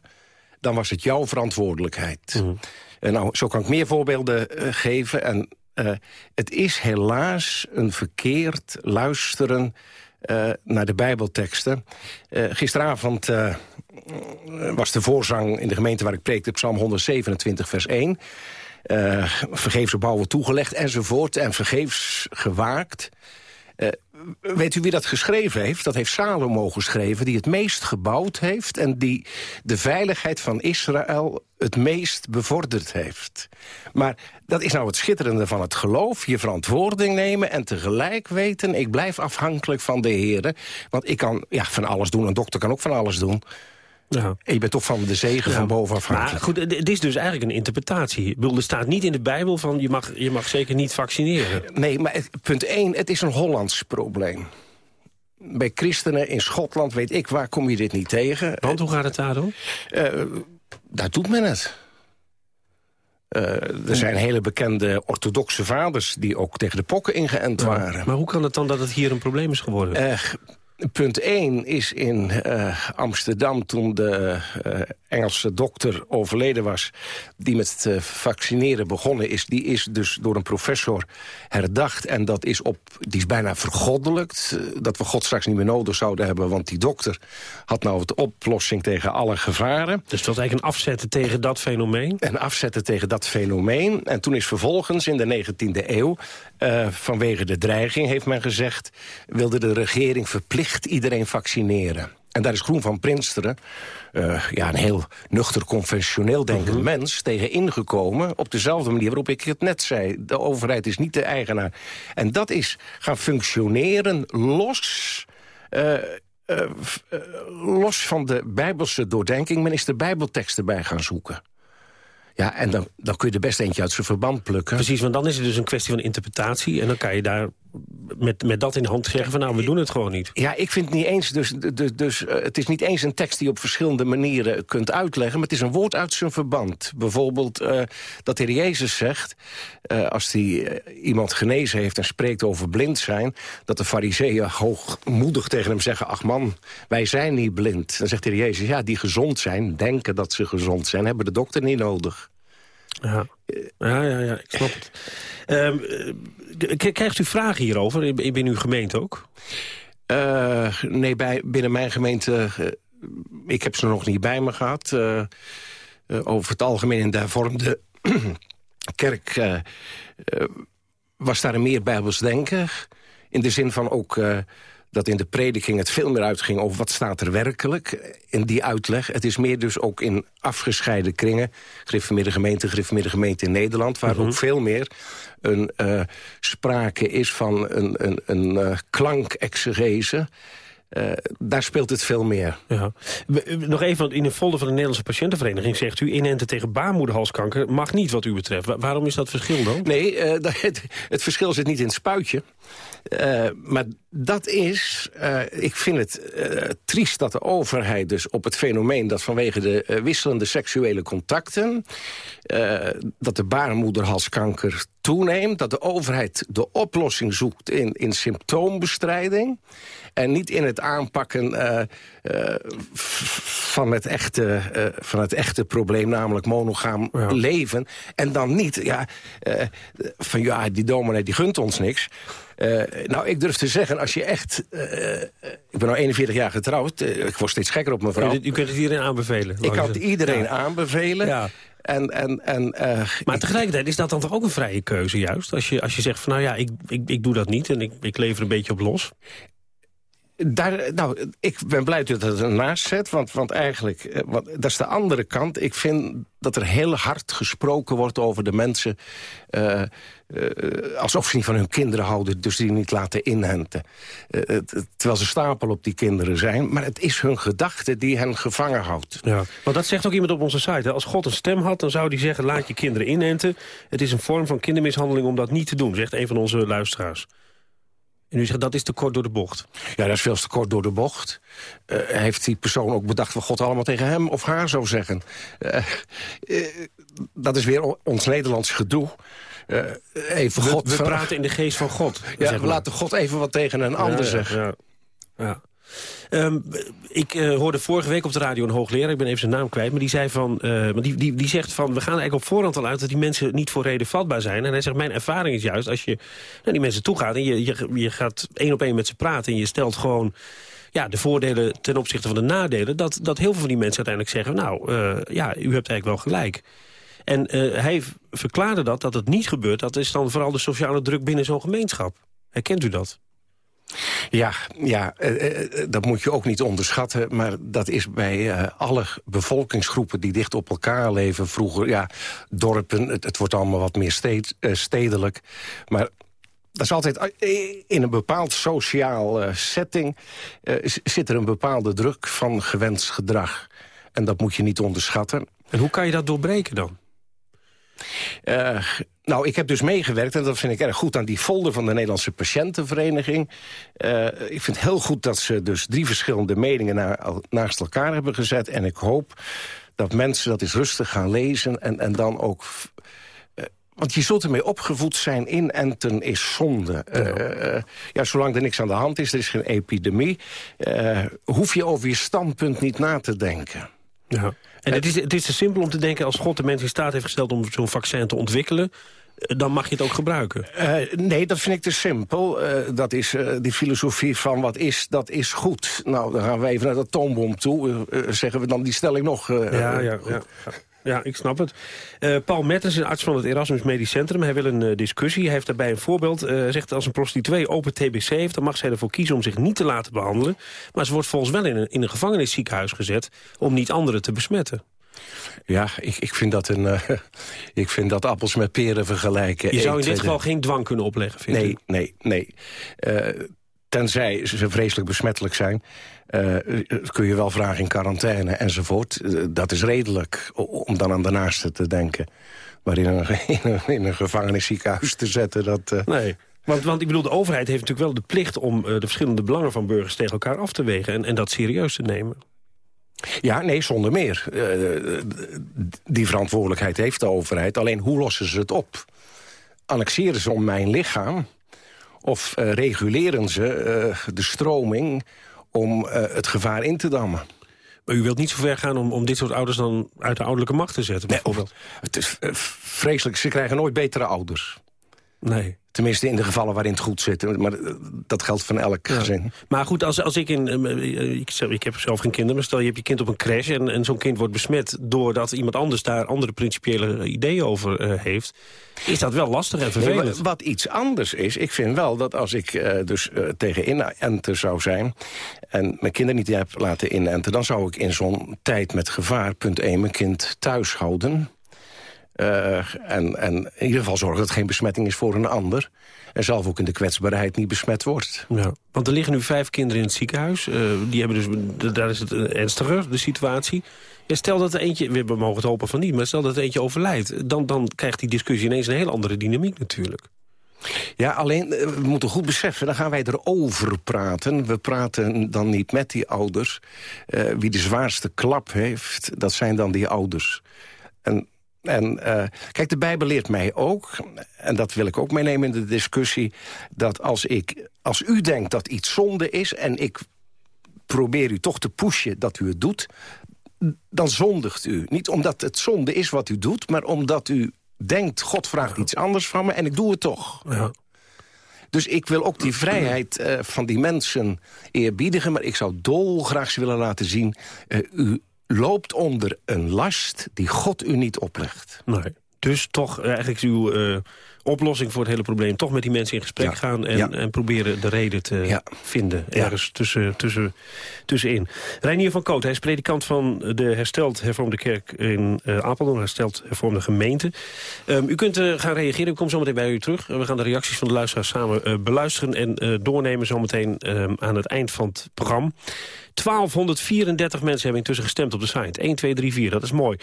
S26: dan was het jouw verantwoordelijkheid. Uh, nou, zo kan ik meer voorbeelden uh, geven. En uh, het is helaas een verkeerd luisteren naar de bijbelteksten. gisteravond was de voorzang in de gemeente waar ik preekte... Psalm 127, vers 1. vergeefs bouwen toegelegd enzovoort. En vergeefs gewaakt. Weet u wie dat geschreven heeft? Dat heeft Salomo geschreven, die het meest gebouwd heeft... en die de veiligheid van Israël het meest bevorderd heeft. Maar dat is nou het schitterende van het geloof. Je verantwoording nemen en tegelijk weten... ik blijf afhankelijk van de Heer. Want ik kan ja, van alles doen, een dokter kan ook van alles doen... Ja. En je bent toch van de zegen ja. van bovenaf
S2: Maar goed, het is dus eigenlijk een interpretatie. Ik bedoel, er staat niet in de Bijbel van je mag, je mag zeker niet vaccineren.
S26: Nee, maar het, punt 1, het is een Hollands probleem. Bij christenen in Schotland weet ik, waar kom je dit niet tegen?
S2: Want hoe gaat het daar dan? Uh,
S26: daar doet men het. Uh, er zijn hele bekende orthodoxe vaders... die ook tegen de pokken ingeënt ja, waren.
S2: Maar hoe kan het dan dat het hier een probleem is geworden?
S26: Uh, Punt 1 is in uh, Amsterdam toen de uh, Engelse dokter overleden was... die met het uh, vaccineren begonnen is. Die is dus door een professor herdacht. En dat is, op, die is bijna vergoddelijkt. dat we God straks niet meer nodig zouden hebben. Want die dokter had nou het oplossing tegen alle gevaren.
S2: Dus dat was eigenlijk een afzetten tegen dat fenomeen?
S26: Een afzetten tegen dat fenomeen. En toen is vervolgens in de 19e eeuw... vanwege de dreiging, heeft men gezegd... wilde de regering verplicht iedereen vaccineren. En daar is Groen van Prinsteren, uh, ja, een heel nuchter, conventioneel denkend uh -huh. mens... tegen ingekomen op dezelfde manier waarop ik het net zei. De overheid is niet de eigenaar. En dat is gaan functioneren los... Eh, eh, los van de bijbelse doordenking... men is de bijbelteksten bij gaan zoeken. Ja, en dan, dan kun je er best eentje uit zijn verband plukken.
S2: Precies, want dan is het dus een kwestie van interpretatie... en dan kan je daar met, met dat in de hand zeggen van nou, we doen het gewoon niet.
S26: Ja, ik vind niet eens, dus, dus, dus eh, het is niet eens een tekst die je op verschillende manieren kunt uitleggen, maar het is een woord uit zijn verband. Bijvoorbeeld eh, dat de Heer Jezus zegt, eh, als hij iemand genezen heeft en spreekt over blind zijn, dat de fariseeën hoogmoedig tegen hem zeggen, ach man, wij zijn niet blind. Dan zegt de Heer Jezus, ja, die gezond zijn, denken dat ze gezond zijn, hebben de dokter niet nodig.
S2: Ja, ja, ja, ja ik snap het. Ehm, eh, krijgt u vragen hierover in- binnen uw gemeente ook?
S26: Eh, nee, bij, binnen mijn gemeente, eh, ik heb ze nog niet bij me gehad. Eh, over het algemeen in de hervormde kerk was daar een meer bijbels denken. In de zin van ook dat in de prediking het veel meer uitging over wat staat er werkelijk in die uitleg. Het is meer dus ook in afgescheiden kringen, Griffemeerde gemeente, Griffemeerde gemeente in Nederland, waar ook veel meer een eh, sprake is van een, een, een eh, klankexegese. Eh, daar speelt het veel meer.
S2: Ja. Nog even, in een folder van de Nederlandse Patiëntenvereniging zegt u... inenten tegen baarmoederhalskanker mag niet wat u betreft. Wa- waarom is dat verschil dan?
S26: Nee, het, het verschil zit niet in het spuitje. Eh, maar dat is, eh, ik vind het eh, triest dat de overheid dus op het fenomeen... dat vanwege de wisselende seksuele contacten... dat de baarmoederhalskanker toeneemt... dat de overheid de oplossing zoekt in, in symptoombestrijding... en niet in het aanpakken van, het echte, van het echte probleem... namelijk monogaam leven. En dan niet, ja, van ja, die dominee die gunt ons niks... Eh, nou, ik durf te zeggen, als je echt... eh, ik ben al 41 jaar getrouwd. eh, ik word steeds gekker op mijn vrouw.
S2: U, u kunt het iedereen aanbevelen.
S26: Ik kan het iedereen
S2: Ja.
S26: aanbevelen.
S2: Ja.
S26: En, en, en, eh,
S2: Maar tegelijkertijd is dat dan toch ook een vrije keuze juist? Als je, als je zegt van nou ja, ik, ik, ik doe dat niet en ik, ik lever een beetje op los.
S26: Daar, nou, ik ben blij dat het ernaast zet, want, want eigenlijk, eh, dat is de andere kant. Ik vind dat er heel hard gesproken wordt over de mensen... eh, eh, alsof ze niet van hun kinderen houden, dus die niet laten inhenten. Terwijl ze stapel op die kinderen zijn. Maar het is hun gedachte die hen gevangen houdt.
S2: Ja. Want dat zegt ook iemand op onze site. Hè? Als God een stem had, dan zou hij zeggen... laat je kinderen inenten. Het is een vorm van kindermishandeling om dat niet te doen... zegt een van onze luisteraars. En u zegt dat is te kort door de bocht.
S26: Ja, dat is veel te kort door de bocht. Eh, heeft die persoon ook bedacht wat God allemaal tegen hem of haar zou zeggen? Eh, eh, dat is weer ons Nederlands gedoe. Even
S2: We,
S26: God
S2: we praten in de geest van God.
S26: Ja,
S2: zeg
S26: we laten God even wat tegen een ander
S2: Ja,
S26: zeggen.
S2: Ja, ja. Ehm, ik eh, hoorde vorige week op de radio een hoogleraar, ik ben even zijn naam kwijt... maar die, zei van, eh, die, die, die zegt van, we gaan eigenlijk op voorhand al uit... dat die mensen niet voor reden vatbaar zijn. En hij zegt, mijn ervaring is juist, als je naar die mensen toe gaat... en je, je, je gaat één op één met ze praten en je stelt gewoon... Ja, de voordelen ten opzichte van de nadelen... dat, dat heel veel van die mensen uiteindelijk zeggen... nou, eh, ja, u hebt eigenlijk wel gelijk. En hij verklaarde dat, dat het niet gebeurt. Dat is dan vooral de sociale druk binnen zo'n gemeenschap. Herkent u dat?
S26: Ja, ja eh, eh, dat moet je ook niet onderschatten. Maar dat is bij eh, alle bevolkingsgroepen die dicht op elkaar leven. Vroeger, ja, dorpen, het, het wordt allemaal wat meer steed- eh, stedelijk. Maar dat is altijd eh, in een bepaald sociaal eh, setting... eh, zit er een bepaalde druk van gewenst gedrag. En dat moet je niet onderschatten.
S2: En hoe kan je dat doorbreken dan?
S26: Eh, nou, ik heb dus meegewerkt, en dat vind ik erg goed... aan die folder van de Nederlandse Patiëntenvereniging. Eh, ik vind het heel goed dat ze dus drie verschillende meningen na- naast elkaar hebben gezet. En ik hoop dat mensen dat eens rustig gaan lezen en, en dan ook... eh, want je zult ermee opgevoed zijn, inenten is zonde. Eh, eh, ja, zolang er niks aan de hand is, er is geen epidemie... hoef je over je standpunt niet na te denken.
S2: Ja. En het is, het is te simpel om te denken... als God de mens in staat heeft gesteld om zo'n vaccin te ontwikkelen... dan mag je het ook gebruiken.
S26: Eh, nee, dat vind ik te simpel. Eh, dat is eh, die filosofie van wat is, dat is goed. Nou, dan gaan we even naar de atoombom toe. Zeggen we dan die stelling nog.
S2: Ja, ja, ja. Ja, ik snap het. Paul Metters is arts van het Erasmus Medisch Centrum. Hij wil een discussie. Hij heeft daarbij een voorbeeld. Eh zegt als een prostituee open TBC heeft... dan mag zij ervoor kiezen om zich niet te laten behandelen. Maar ze wordt volgens wel in een, in een gevangenisziekenhuis gezet... om niet anderen te besmetten.
S26: Ja, ik, ik, vind dat een, eh, ik vind dat appels met peren vergelijken.
S2: Je zou in dit geval geen dwang kunnen opleggen, vindt
S26: Nee,
S2: u?
S26: nee, nee. Eh, tenzij ze vreselijk besmettelijk zijn... Uh, kun je wel vragen in quarantaine enzovoort. Dat is redelijk om dan aan de naaste te denken. Maar in een, in een, in een gevangenisziekenhuis te zetten, dat...
S2: Nee. Want, want ik bedoel, de overheid heeft natuurlijk wel de plicht... om de verschillende belangen van burgers tegen elkaar af te wegen... en, en dat serieus te nemen.
S26: Ja, nee, zonder meer. die verantwoordelijkheid heeft de overheid. Alleen, hoe lossen ze het op? Annexeren ze om mijn lichaam... of reguleren ze de stroming om het gevaar in te dammen.
S2: Maar u wilt niet zo ver gaan om, om dit soort ouders dan uit de ouderlijke macht te zetten?
S26: Nee, het is vreselijk. Ze krijgen nooit betere ouders.
S2: Nee.
S26: Tenminste in de gevallen waarin het goed zit. Maar eh, dat geldt van elk ja. gezin.
S2: Maar goed, als, als ik in... Ik, ik heb zelf geen kinderen, maar stel je hebt je kind op een crash... en, en zo'n kind wordt besmet doordat iemand anders daar andere principiële ideeën over uh, heeft... is dat wel lastig en vervelend.
S26: Nee, wat iets anders is, ik vind wel dat als ik uh, dus uh, tegen inenten zou zijn... en mijn kinderen niet heb laten inenten... dan zou ik in zo'n tijd met gevaar, punt 1, mijn kind thuis houden... Uh, en, en in ieder geval zorgen dat het geen besmetting is voor een ander. En zelf ook in de kwetsbaarheid niet besmet wordt.
S2: Ja, want er liggen nu vijf kinderen in het ziekenhuis. Uh, die hebben dus, daar is het ernstiger, de situatie. Ja, stel dat er eentje, we mogen het hopen van niet... maar stel dat er eentje overlijdt... dan, dan krijgt die discussie ineens een heel andere dynamiek natuurlijk.
S26: Ja, alleen, we moeten goed beseffen, dan gaan wij erover praten. We praten dan niet met die ouders. Uh, wie de zwaarste klap heeft, dat zijn dan die ouders. En en uh, kijk, de Bijbel leert mij ook, en dat wil ik ook meenemen in de discussie... dat als, ik, als u denkt dat iets zonde is en ik probeer u toch te pushen dat u het doet... dan zondigt u. Niet omdat het zonde is wat u doet, maar omdat u denkt... God vraagt iets anders van me en ik doe het toch.
S2: Ja.
S26: Dus ik wil ook die vrijheid uh, van die mensen eerbiedigen... maar ik zou dolgraag ze willen laten zien... Uh, u loopt onder een last die God u niet oplegt.
S2: Nee. Dus toch eigenlijk uw uh, oplossing voor het hele probleem... toch met die mensen in gesprek ja. gaan en,
S26: ja.
S2: en, proberen de reden te
S26: ja.
S2: vinden. Ergens tussen, tussen, tussenin. Reinier van Koot, hij is predikant van de Hersteld Hervormde Kerk in uh, Apeldoorn. Hersteld Hervormde Gemeente. Um, u kunt uh, gaan reageren, ik kom zo meteen bij u terug. we gaan de reacties van de luisteraars samen beluisteren... en doornemen zometeen um, aan het eind van het programma. 1234 mensen hebben intussen gestemd op de site. 1, 2, 3, 4, dat is mooi. 63%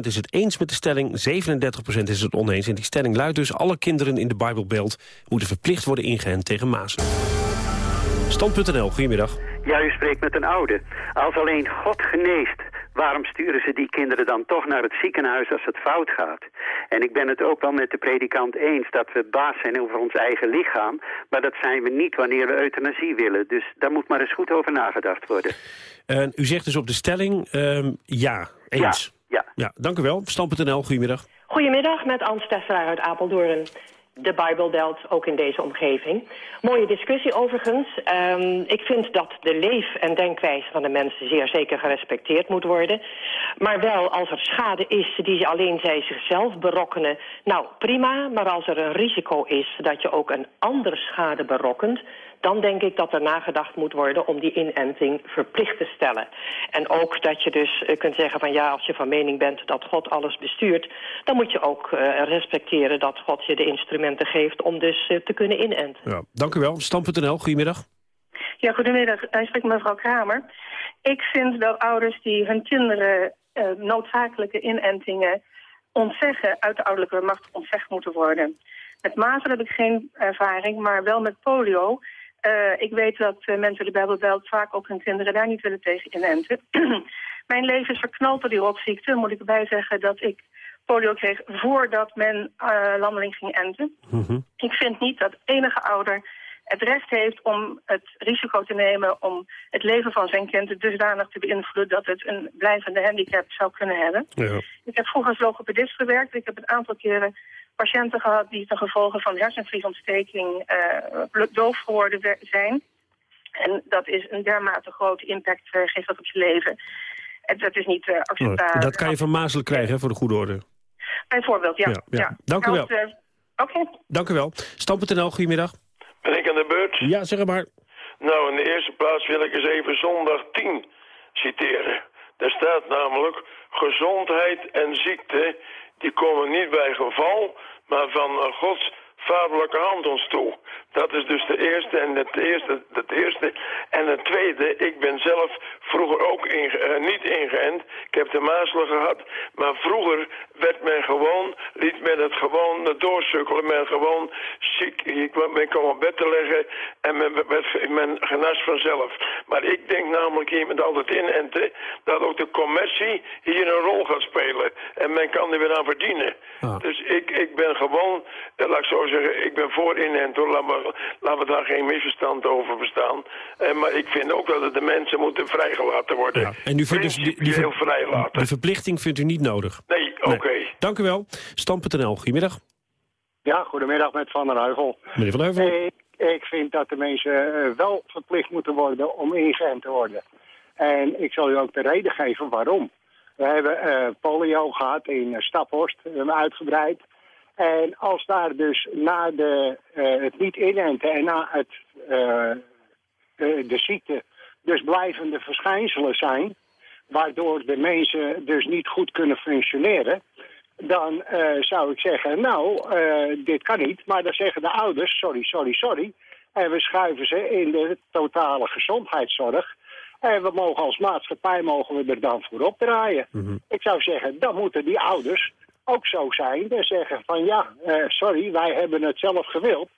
S2: is het eens met de stelling, 37% is het oneens. En die stelling luidt dus... alle kinderen in de Bijbelbeeld moeten verplicht worden ingeënt tegen maas. Stand.nl, goedemiddag.
S27: Ja, u spreekt met een oude. Als alleen God geneest, waarom sturen ze die kinderen dan toch naar het ziekenhuis als het fout gaat? En ik ben het ook wel met de predikant eens dat we baas zijn over ons eigen lichaam. Maar dat zijn we niet wanneer we euthanasie willen. Dus daar moet maar eens goed over nagedacht worden.
S2: Uh, u zegt dus op de stelling um, ja, eens.
S27: Ja, ja.
S2: ja dank u wel. Stand.nl, goedemiddag.
S28: Goedemiddag, met Ans Tesselaar uit Apeldoorn de Bijbelbelt, ook in deze omgeving. Mooie discussie overigens. Um, ik vind dat de leef- en denkwijze van de mensen zeer zeker gerespecteerd moet worden. Maar wel als er schade is die alleen zij zichzelf berokkenen, nou prima. Maar als er een risico is dat je ook een andere schade berokkent, dan denk ik dat er nagedacht moet worden om die inenting verplicht te stellen. En ook dat je dus uh, kunt zeggen van ja, als je van mening bent dat God alles bestuurt, dan moet je ook uh, respecteren dat God je de instrumenten geeft om dus uh, te kunnen inenten.
S2: Ja, dank u wel. Stam.nl, goedemiddag.
S29: Ja, goedemiddag. Ik spreek met mevrouw Kramer. Ik vind dat ouders die hun kinderen noodzakelijke inentingen ontzeggen, uit de ouderlijke macht ontzegd moeten worden. Met mazelen heb ik geen ervaring, maar wel met polio. Uh, ik weet dat uh, mensen de Bijbelbelt vaak ook hun kinderen daar niet willen tegen inenten. Mijn leven is verknald door die rotziekte. Moet ik erbij zeggen dat ik polio kreeg voordat men uh, landeling ging enten. Mm -hmm. Ik vind niet dat enige ouder het recht heeft om het risico te nemen om het leven van zijn kind dusdanig te beïnvloeden dat het een blijvende handicap zou kunnen hebben.
S2: Ja.
S29: Ik heb vroeger als logopedist gewerkt. Ik heb een aantal keren patiënten gehad die ten gevolge van hersenvliesontsteking uh, doof geworden zijn. En dat is een dermate grote impact, uh, geeft dat op je leven. En dat is niet uh, acceptabel.
S2: Dat kan je van mazelen krijgen, hè, voor de goede orde.
S29: Bijvoorbeeld, ja.
S2: ja, ja.
S29: ja.
S2: Dank u wel.
S29: Oké. Okay.
S2: Dank u wel. Stam.nl, goedemiddag.
S25: Ben ik aan de beurt?
S2: Ja, zeg maar.
S25: Nou, in de eerste plaats wil ik eens even zondag 10 citeren. Daar staat namelijk... gezondheid en ziekte, die komen niet bij geval... maar van Gods vaderlijke hand ons toe. Dat is dus de eerste en het eerste, het eerste. En het tweede, ik ben zelf vroeger ook inge, eh, niet ingeënt. Ik heb de mazelen gehad. Maar vroeger werd men gewoon, liet men het gewoon doorsukkelen. Men gewoon ziek, ik ben kwam op bed te leggen en men, werd, men genas vanzelf. Maar ik denk namelijk hier met altijd inenten dat ook de commercie hier een rol gaat spelen. En men kan er weer aan verdienen. Dus ik, ik ben gewoon, eh, laat ik zo zeggen, ik ben voor inenten. Laat me, laten we daar geen misverstand over bestaan. Eh, maar ik vind ook dat de mensen moeten vrijgelaten worden.
S2: Ja. En u vindt dus die, die, ver,
S25: vrijlaten.
S2: de verplichting vindt u niet nodig?
S25: Nee, oké.
S2: Dank u wel. Stam.nl, goedemiddag.
S30: Ja, goedemiddag met Van der Heuvel.
S2: Meneer Van der Heuvel.
S30: Ik, ik vind dat de mensen eh, wel verplicht moeten worden om ingeënt te worden. En ik zal u ook de reden geven waarom. We hebben uh, polio gehad in Staphorst, we hebben uitgebreid. En als daar dus na de, uh, het niet inenten en na het, uh, de, de, ziekte dus blijvende verschijnselen zijn... waardoor de mensen dus niet goed kunnen functioneren... dan zou ik zeggen, nou, dit kan niet. Maar dan zeggen de ouders, sorry, sorry, sorry... En we schuiven ze in de totale gezondheidszorg. En we mogen als maatschappij mogen we er dan voor opdraaien.
S2: Mhm.
S30: Ik zou zeggen, dan moeten die ouders ook zo zijn. En zeggen van ja, uh, sorry, wij hebben het zelf gewild.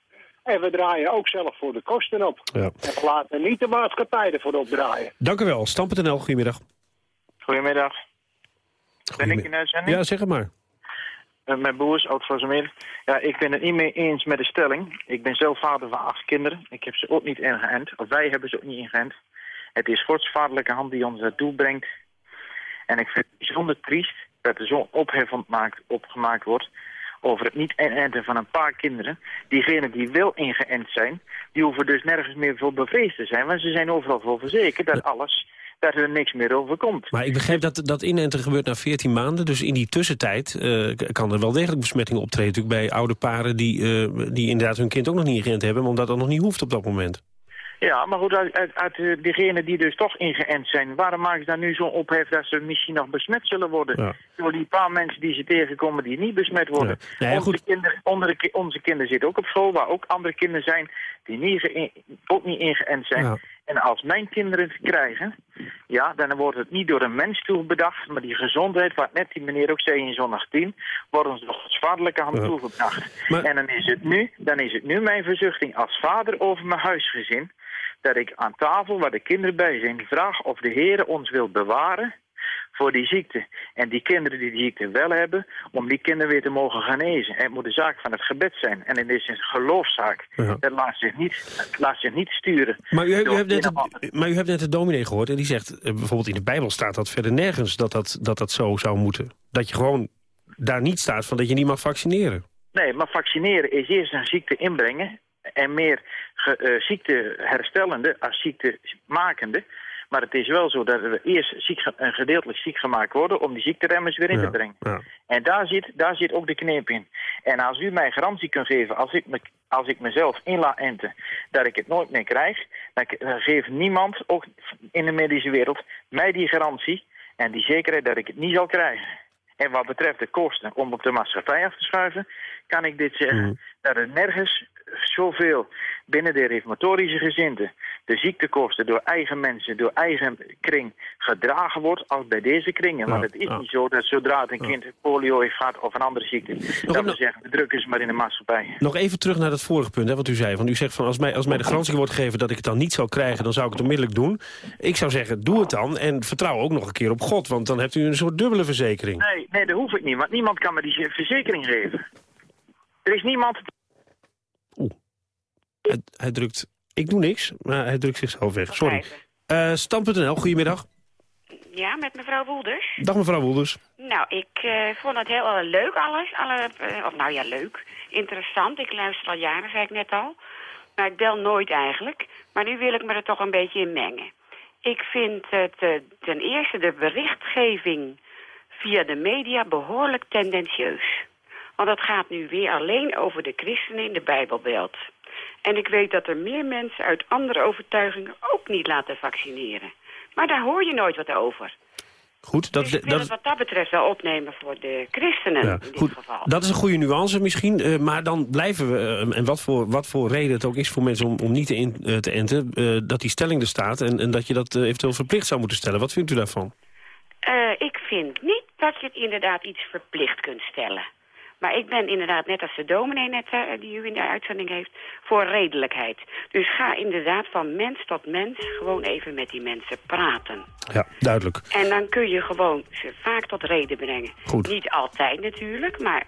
S30: En we draaien ook zelf voor de kosten op.
S2: Ja.
S30: En we laten niet de maatschappij ervoor opdraaien.
S2: Dank u wel. Stam.nl, goedemiddag.
S31: Goedemiddag. Ben ik in de uitzending?
S2: Ja, zeg het maar.
S31: Uh, mijn broer is oud van Ja, ik ben het niet meer eens met de stelling. Ik ben zelf vader van acht kinderen. Ik heb ze ook niet ingeënt. Of wij hebben ze ook niet ingeënt. Het is Gods vaderlijke hand die ons naartoe brengt. En ik vind het bijzonder triest dat er zo'n ophef opgemaakt wordt over het niet inenten van een paar kinderen. Diegenen die wel ingeënt zijn, die hoeven dus nergens meer voor bevreesd te zijn. Want ze zijn overal voor verzekerd dat alles, dat er niks meer overkomt.
S2: Maar ik begrijp dat dat inenten gebeurt na 14 maanden. Dus in die tussentijd uh, kan er wel degelijk besmettingen optreden. Natuurlijk bij oude paren die, uh, die inderdaad hun kind ook nog niet ingeënt hebben. Omdat dat nog niet hoeft op dat moment.
S31: Ja, maar goed, uit, uit, uit uh, diegenen die dus toch ingeënt zijn... waarom maken ze dan nu zo'n ophef dat ze misschien nog besmet zullen worden?
S2: Ja.
S31: Door die paar mensen die ze tegenkomen die niet besmet worden.
S2: Ja. Nee,
S31: onze, kinderen, onder, onze kinderen zitten ook op school, waar ook andere kinderen zijn... die niet ook niet ingeënt zijn.
S2: Ja.
S31: En als mijn kinderen het krijgen, ja, dan wordt het niet door een mens toe bedacht... maar die gezondheid, wat net die meneer ook zei in zondag 10... wordt ons door vaderlijke hand
S2: Ja.
S31: toegebracht.
S2: Maar-
S31: En dan is, het nu, dan is het nu mijn verzuchting als vader over mijn huisgezin dat ik aan tafel, waar de kinderen bij zijn, vraag of de Heer ons wil bewaren voor die ziekte. En die kinderen die die ziekte wel hebben, om die kinderen weer te mogen genezen. En het moet een zaak van het gebed zijn. En het is een geloofszaak.
S2: Ja.
S31: Dat laat zich niet, laat zich niet sturen.
S2: Maar u, hebt, u hebt net het, maar u hebt net de dominee gehoord en die zegt... eh, bijvoorbeeld in de Bijbel staat dat verder nergens dat dat, dat dat zo zou moeten. Dat je gewoon daar niet staat van dat je niet mag vaccineren.
S31: Nee, maar vaccineren is eerst een ziekte inbrengen en meer ge, uh, ziekteherstellende als ziektemakende. Maar het is wel zo dat we eerst ziek, uh, gedeeltelijk ziek gemaakt worden om die ziekteremmers weer in
S2: Ja,
S31: te brengen.
S2: ja.
S31: En daar zit, daar zit ook de kneep in. En als u mij garantie kunt geven, als ik, me, als ik mezelf in laat enten, dat ik het nooit meer krijg, dan, dan geeft niemand, ook in de medische wereld, mij die garantie en die zekerheid dat ik het niet zal krijgen. En wat betreft de kosten om op de maatschappij af te schuiven, kan ik dit zeggen.
S2: Mhm.
S31: Dat er nergens zoveel binnen de reformatorische gezinten de ziektekosten door eigen mensen, door eigen kring gedragen wordt als bij deze kringen. Want het is niet zo dat zodra het een kind polio heeft gehad of een andere ziekte, dat we
S2: nog-
S31: zeggen, we drukken ze maar in de maatschappij.
S2: Nog even terug naar dat vorige punt, hè, wat u zei. Want u zegt van als mij, als mij de garantie wordt gegeven dat ik het dan niet zal krijgen... dan zou ik het onmiddellijk doen. Ik zou zeggen, doe het dan en vertrouw ook nog een keer op God. Want dan hebt u een soort dubbele verzekering.
S31: Nee, nee, dat hoef ik niet, want niemand kan me die verzekering geven. Er is niemand
S2: Hij, hij drukt... Ik doe niks, maar hij drukt zichzelf weg. Sorry. Eh Stam.nl, goedemiddag.
S32: Ja, met mevrouw Woelders.
S2: Dag mevrouw Wolders.
S32: Nou, ik eh, vond het heel eh, leuk alles. Alle, of nou ja, leuk. Interessant. Ik luister al jaren, zei ik net al. Maar ik bel nooit eigenlijk. Maar nu wil ik me er toch een beetje in mengen. Ik vind het ten eerste de berichtgeving via de media behoorlijk tendentieus. Want het gaat nu weer alleen over de christenen in de Bijbelbelt. En ik weet dat er meer mensen uit andere overtuigingen ook niet laten vaccineren. Maar daar hoor je nooit wat over.
S2: Goed, dat,
S32: Dus ik wil
S2: dat,
S32: het wat dat betreft wel opnemen voor de christenen
S2: ja,
S32: in dit
S2: goed,
S32: geval.
S2: dat is een goede nuance misschien. eh, maar dan blijven we, eh, en wat voor, wat voor reden het ook is voor mensen om, om niet te, in- eh, te enten... dat die stelling er staat en, en dat je dat eventueel verplicht zou moeten stellen. Wat vindt u daarvan?
S32: Ik vind niet dat je het inderdaad iets verplicht kunt stellen. Maar ik ben inderdaad, net als de dominee net, eh, die u in de uitzending heeft, voor redelijkheid. Dus ga inderdaad van mens tot mens gewoon even met die mensen praten.
S2: Ja, duidelijk.
S32: En dan kun je gewoon ze vaak tot reden brengen.
S2: Goed.
S32: Niet altijd natuurlijk, maar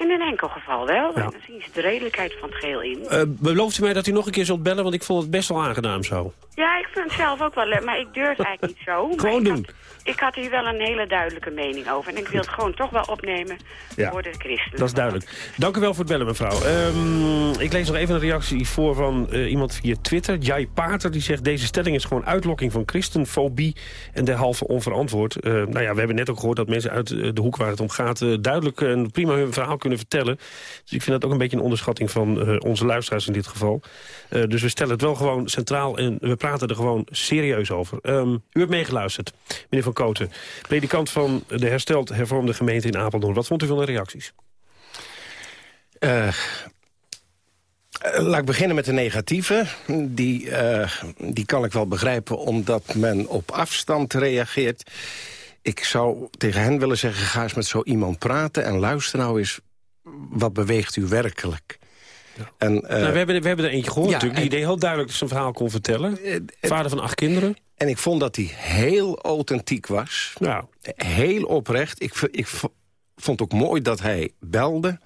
S32: in een enkel geval wel.
S2: Ja.
S32: En dan zien ze de redelijkheid van het geheel in.
S2: Eh, belooft u mij dat u nog een keer zult bellen? Want ik vond het best wel aangenaam zo.
S32: Ja, ik vind het zelf ook wel leuk, maar ik durf eigenlijk niet zo.
S2: Gewoon doen.
S32: Ik had hier wel een hele duidelijke mening over. En ik wil het gewoon toch wel opnemen
S2: Ja.
S32: voor de christenen.
S2: Dat is duidelijk. Dank u wel voor het bellen, mevrouw. Ehm, ik lees nog even een reactie voor van eh, iemand via Twitter. Jai Pater, die zegt... deze stelling is gewoon uitlokking van christenfobie... en derhalve onverantwoord. Eh, nou ja, we hebben net ook gehoord dat mensen uit de hoek waar het om gaat... duidelijk en prima hun verhaal kunnen vertellen. Dus ik vind dat ook een beetje een onderschatting van eh, onze luisteraars in dit geval. Eh, dus we stellen het wel gewoon centraal en we praten er gewoon serieus over. Ehm, u hebt meegeluisterd, meneer Van Koten. Predikant van de hersteld hervormde gemeente in Apeldoorn. Wat vond u van de reacties?
S26: Eh, laat ik beginnen met de negatieve. Die, die kan ik wel begrijpen omdat men op afstand reageert. Ik zou tegen hen willen zeggen, ga eens met zo iemand praten... en luister nou eens, wat beweegt u werkelijk? En, eh,
S2: nou, we, hebben, we hebben er eentje gehoord
S26: ja,
S2: natuurlijk, die
S26: en-
S2: heel duidelijk zijn verhaal kon vertellen. Vader van acht kinderen.
S26: En ik vond dat hij heel authentiek was.
S2: Nou.
S26: Heel oprecht. Ik, ik vond ook mooi dat hij belde.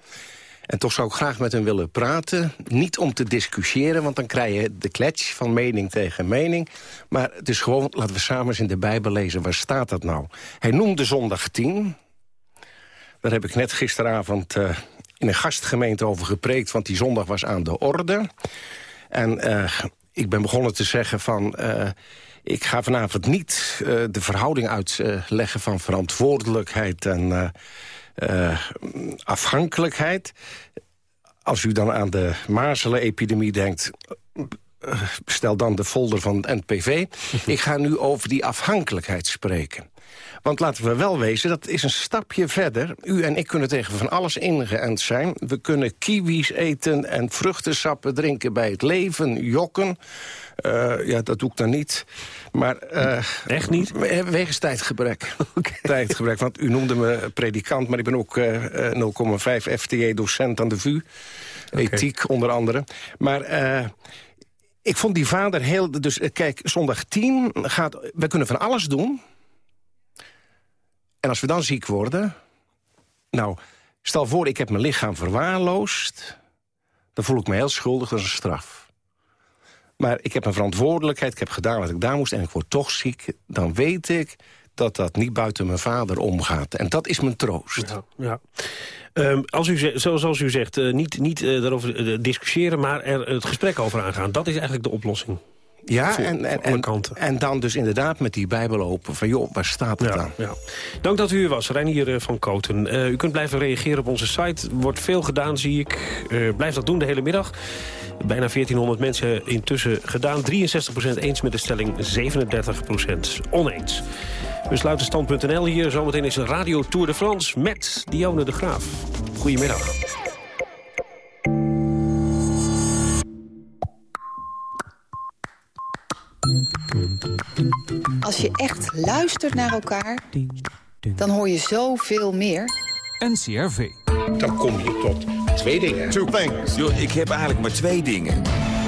S26: En toch zou ik graag met hem willen praten. Niet om te discussiëren, want dan krijg je de klets van mening tegen mening. Maar het is gewoon, laten we samen eens in de Bijbel lezen. Waar staat dat nou? Hij noemde zondag 10. Daar heb ik net gisteravond eh, in een gastgemeente over gepreekt... want die zondag was aan de orde. En eh, ik ben begonnen te zeggen van... eh, ik ga vanavond niet eh, de verhouding uitleggen van verantwoordelijkheid en afhankelijkheid. Als u dan aan de mazelenepidemie denkt... stel dan de folder van het NPV. ik ga nu over die afhankelijkheid spreken. Want laten we wel wezen, dat is een stapje verder. U en ik kunnen tegen van alles ingeënt zijn. We kunnen kiwis eten en vruchtensappen drinken bij het leven, jokken. Eh, ja, dat doe ik dan niet. Maar, eh,
S2: Echt niet?
S26: Wegens tijdgebrek. Tijdgebrek, want u noemde me predikant... maar ik ben ook eh, 0,5 FTE-docent aan de VU. Ethiek onder andere. Maar... ik vond die vader heel... Dus eh, kijk, zondag 10 gaat... We kunnen van alles doen. En als we dan ziek worden... Nou, stel voor, ik heb mijn lichaam verwaarloosd. Dan voel ik me heel schuldig, dat is een straf. Maar ik heb een verantwoordelijkheid, ik heb gedaan wat ik daar moest... en ik word toch ziek, dan weet ik dat dat niet buiten mijn vader omgaat. En dat is mijn troost.
S2: Ja, ja. Ehm, als u, zoals u zegt, eh, niet, niet eh, daarover eh, discussiëren... maar er het gesprek over aangaan. Dat is eigenlijk de oplossing.
S26: Ja,
S2: Voor-
S26: en, en, en, en dan dus inderdaad met die Bijbel open. Van joh, waar staat het dan?
S2: Ja. Dank dat u er was, Reinier van Koten. U kunt blijven reageren op onze site. Wordt veel gedaan, zie ik. Eh, blijf dat doen de hele middag. Bijna 1400 mensen intussen gedaan. 63% eens met de stelling, 37% oneens. We sluiten stand.nl hier. Zometeen is een Radio Tour de France met Dione de Graaf. Goedemiddag.
S33: Als je echt luistert naar elkaar, dan hoor je zoveel meer.
S34: NCRV.
S35: Dan kom je tot twee dingen. Two things.
S36: Yo, ik heb eigenlijk maar twee dingen.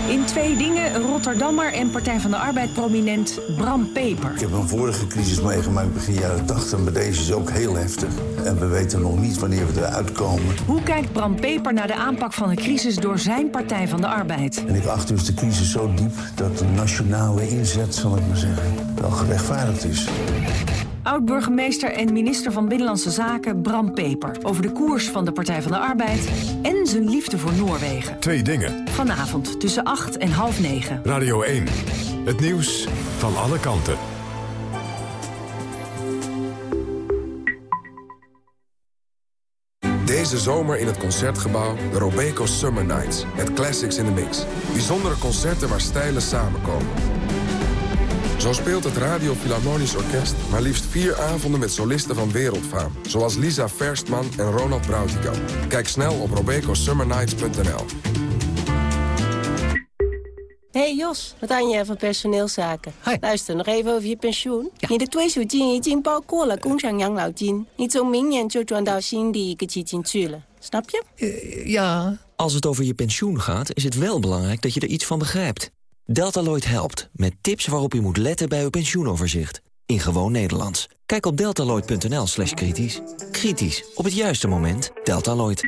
S37: In twee dingen Rotterdammer en Partij van de Arbeid prominent Bram Peper.
S38: Ik heb een vorige crisis meegemaakt begin jaren 80, maar deze is ook heel heftig. En we weten nog niet wanneer we eruit komen.
S37: Hoe kijkt Bram Peper naar de aanpak van de crisis door zijn Partij van de Arbeid?
S38: En ik acht dus de crisis zo diep dat de nationale inzet, zal ik maar zeggen, wel gerechtvaardigd is.
S37: Oud-burgemeester en minister van Binnenlandse Zaken Bram Peper... over de koers van de Partij van de Arbeid en zijn liefde voor Noorwegen.
S1: Twee dingen.
S37: Vanavond tussen 8 en half 9.
S1: Radio 1. Het nieuws van alle kanten.
S39: Deze zomer in het Concertgebouw de Robeco Summer Nights. Met classics in the mix. Bijzondere concerten waar stijlen samenkomen. Zo speelt het Radio Philharmonisch Orkest maar liefst vier avonden met solisten van wereldfaam. Zoals Lisa Verstman en Ronald Brautigam. Kijk snel op robecosummernights.nl
S34: Hey Jos, wat aan je van personeelszaken? Luister nog even over je pensioen. Ja. Je de pensioen is in Balkola, Lao Jin. Niet zo mingen, zo Juan Dao Xin die ik Snap je?
S40: Eh, ja. Als het over je pensioen gaat, is het wel belangrijk dat je er iets van begrijpt. Deltaloid helpt, met tips waarop u moet letten bij uw pensioenoverzicht. In gewoon Nederlands. Kijk op deltaloid.nl slash kritisch. Kritisch, op het juiste moment. Deltaloid.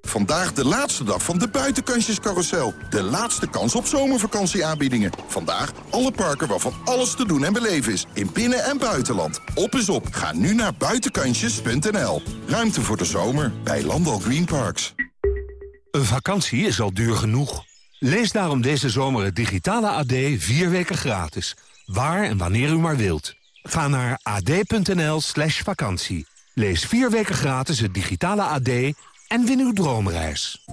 S41: Vandaag de laatste dag van de buitenkansjescarousel. De laatste kans op zomervakantieaanbiedingen. Vandaag alle parken waarvan alles te doen en beleven is. In binnen- en buitenland. Op is op. Ga nu naar buitenkansjes.nl. Ruimte voor de zomer bij Landal Green Parks.
S42: Een vakantie is al duur genoeg. Lees daarom deze zomer het digitale AD vier weken gratis. Waar en wanneer u maar wilt. Ga naar ad.nl slash vakantie. Lees vier weken gratis het digitale AD en win uw droomreis.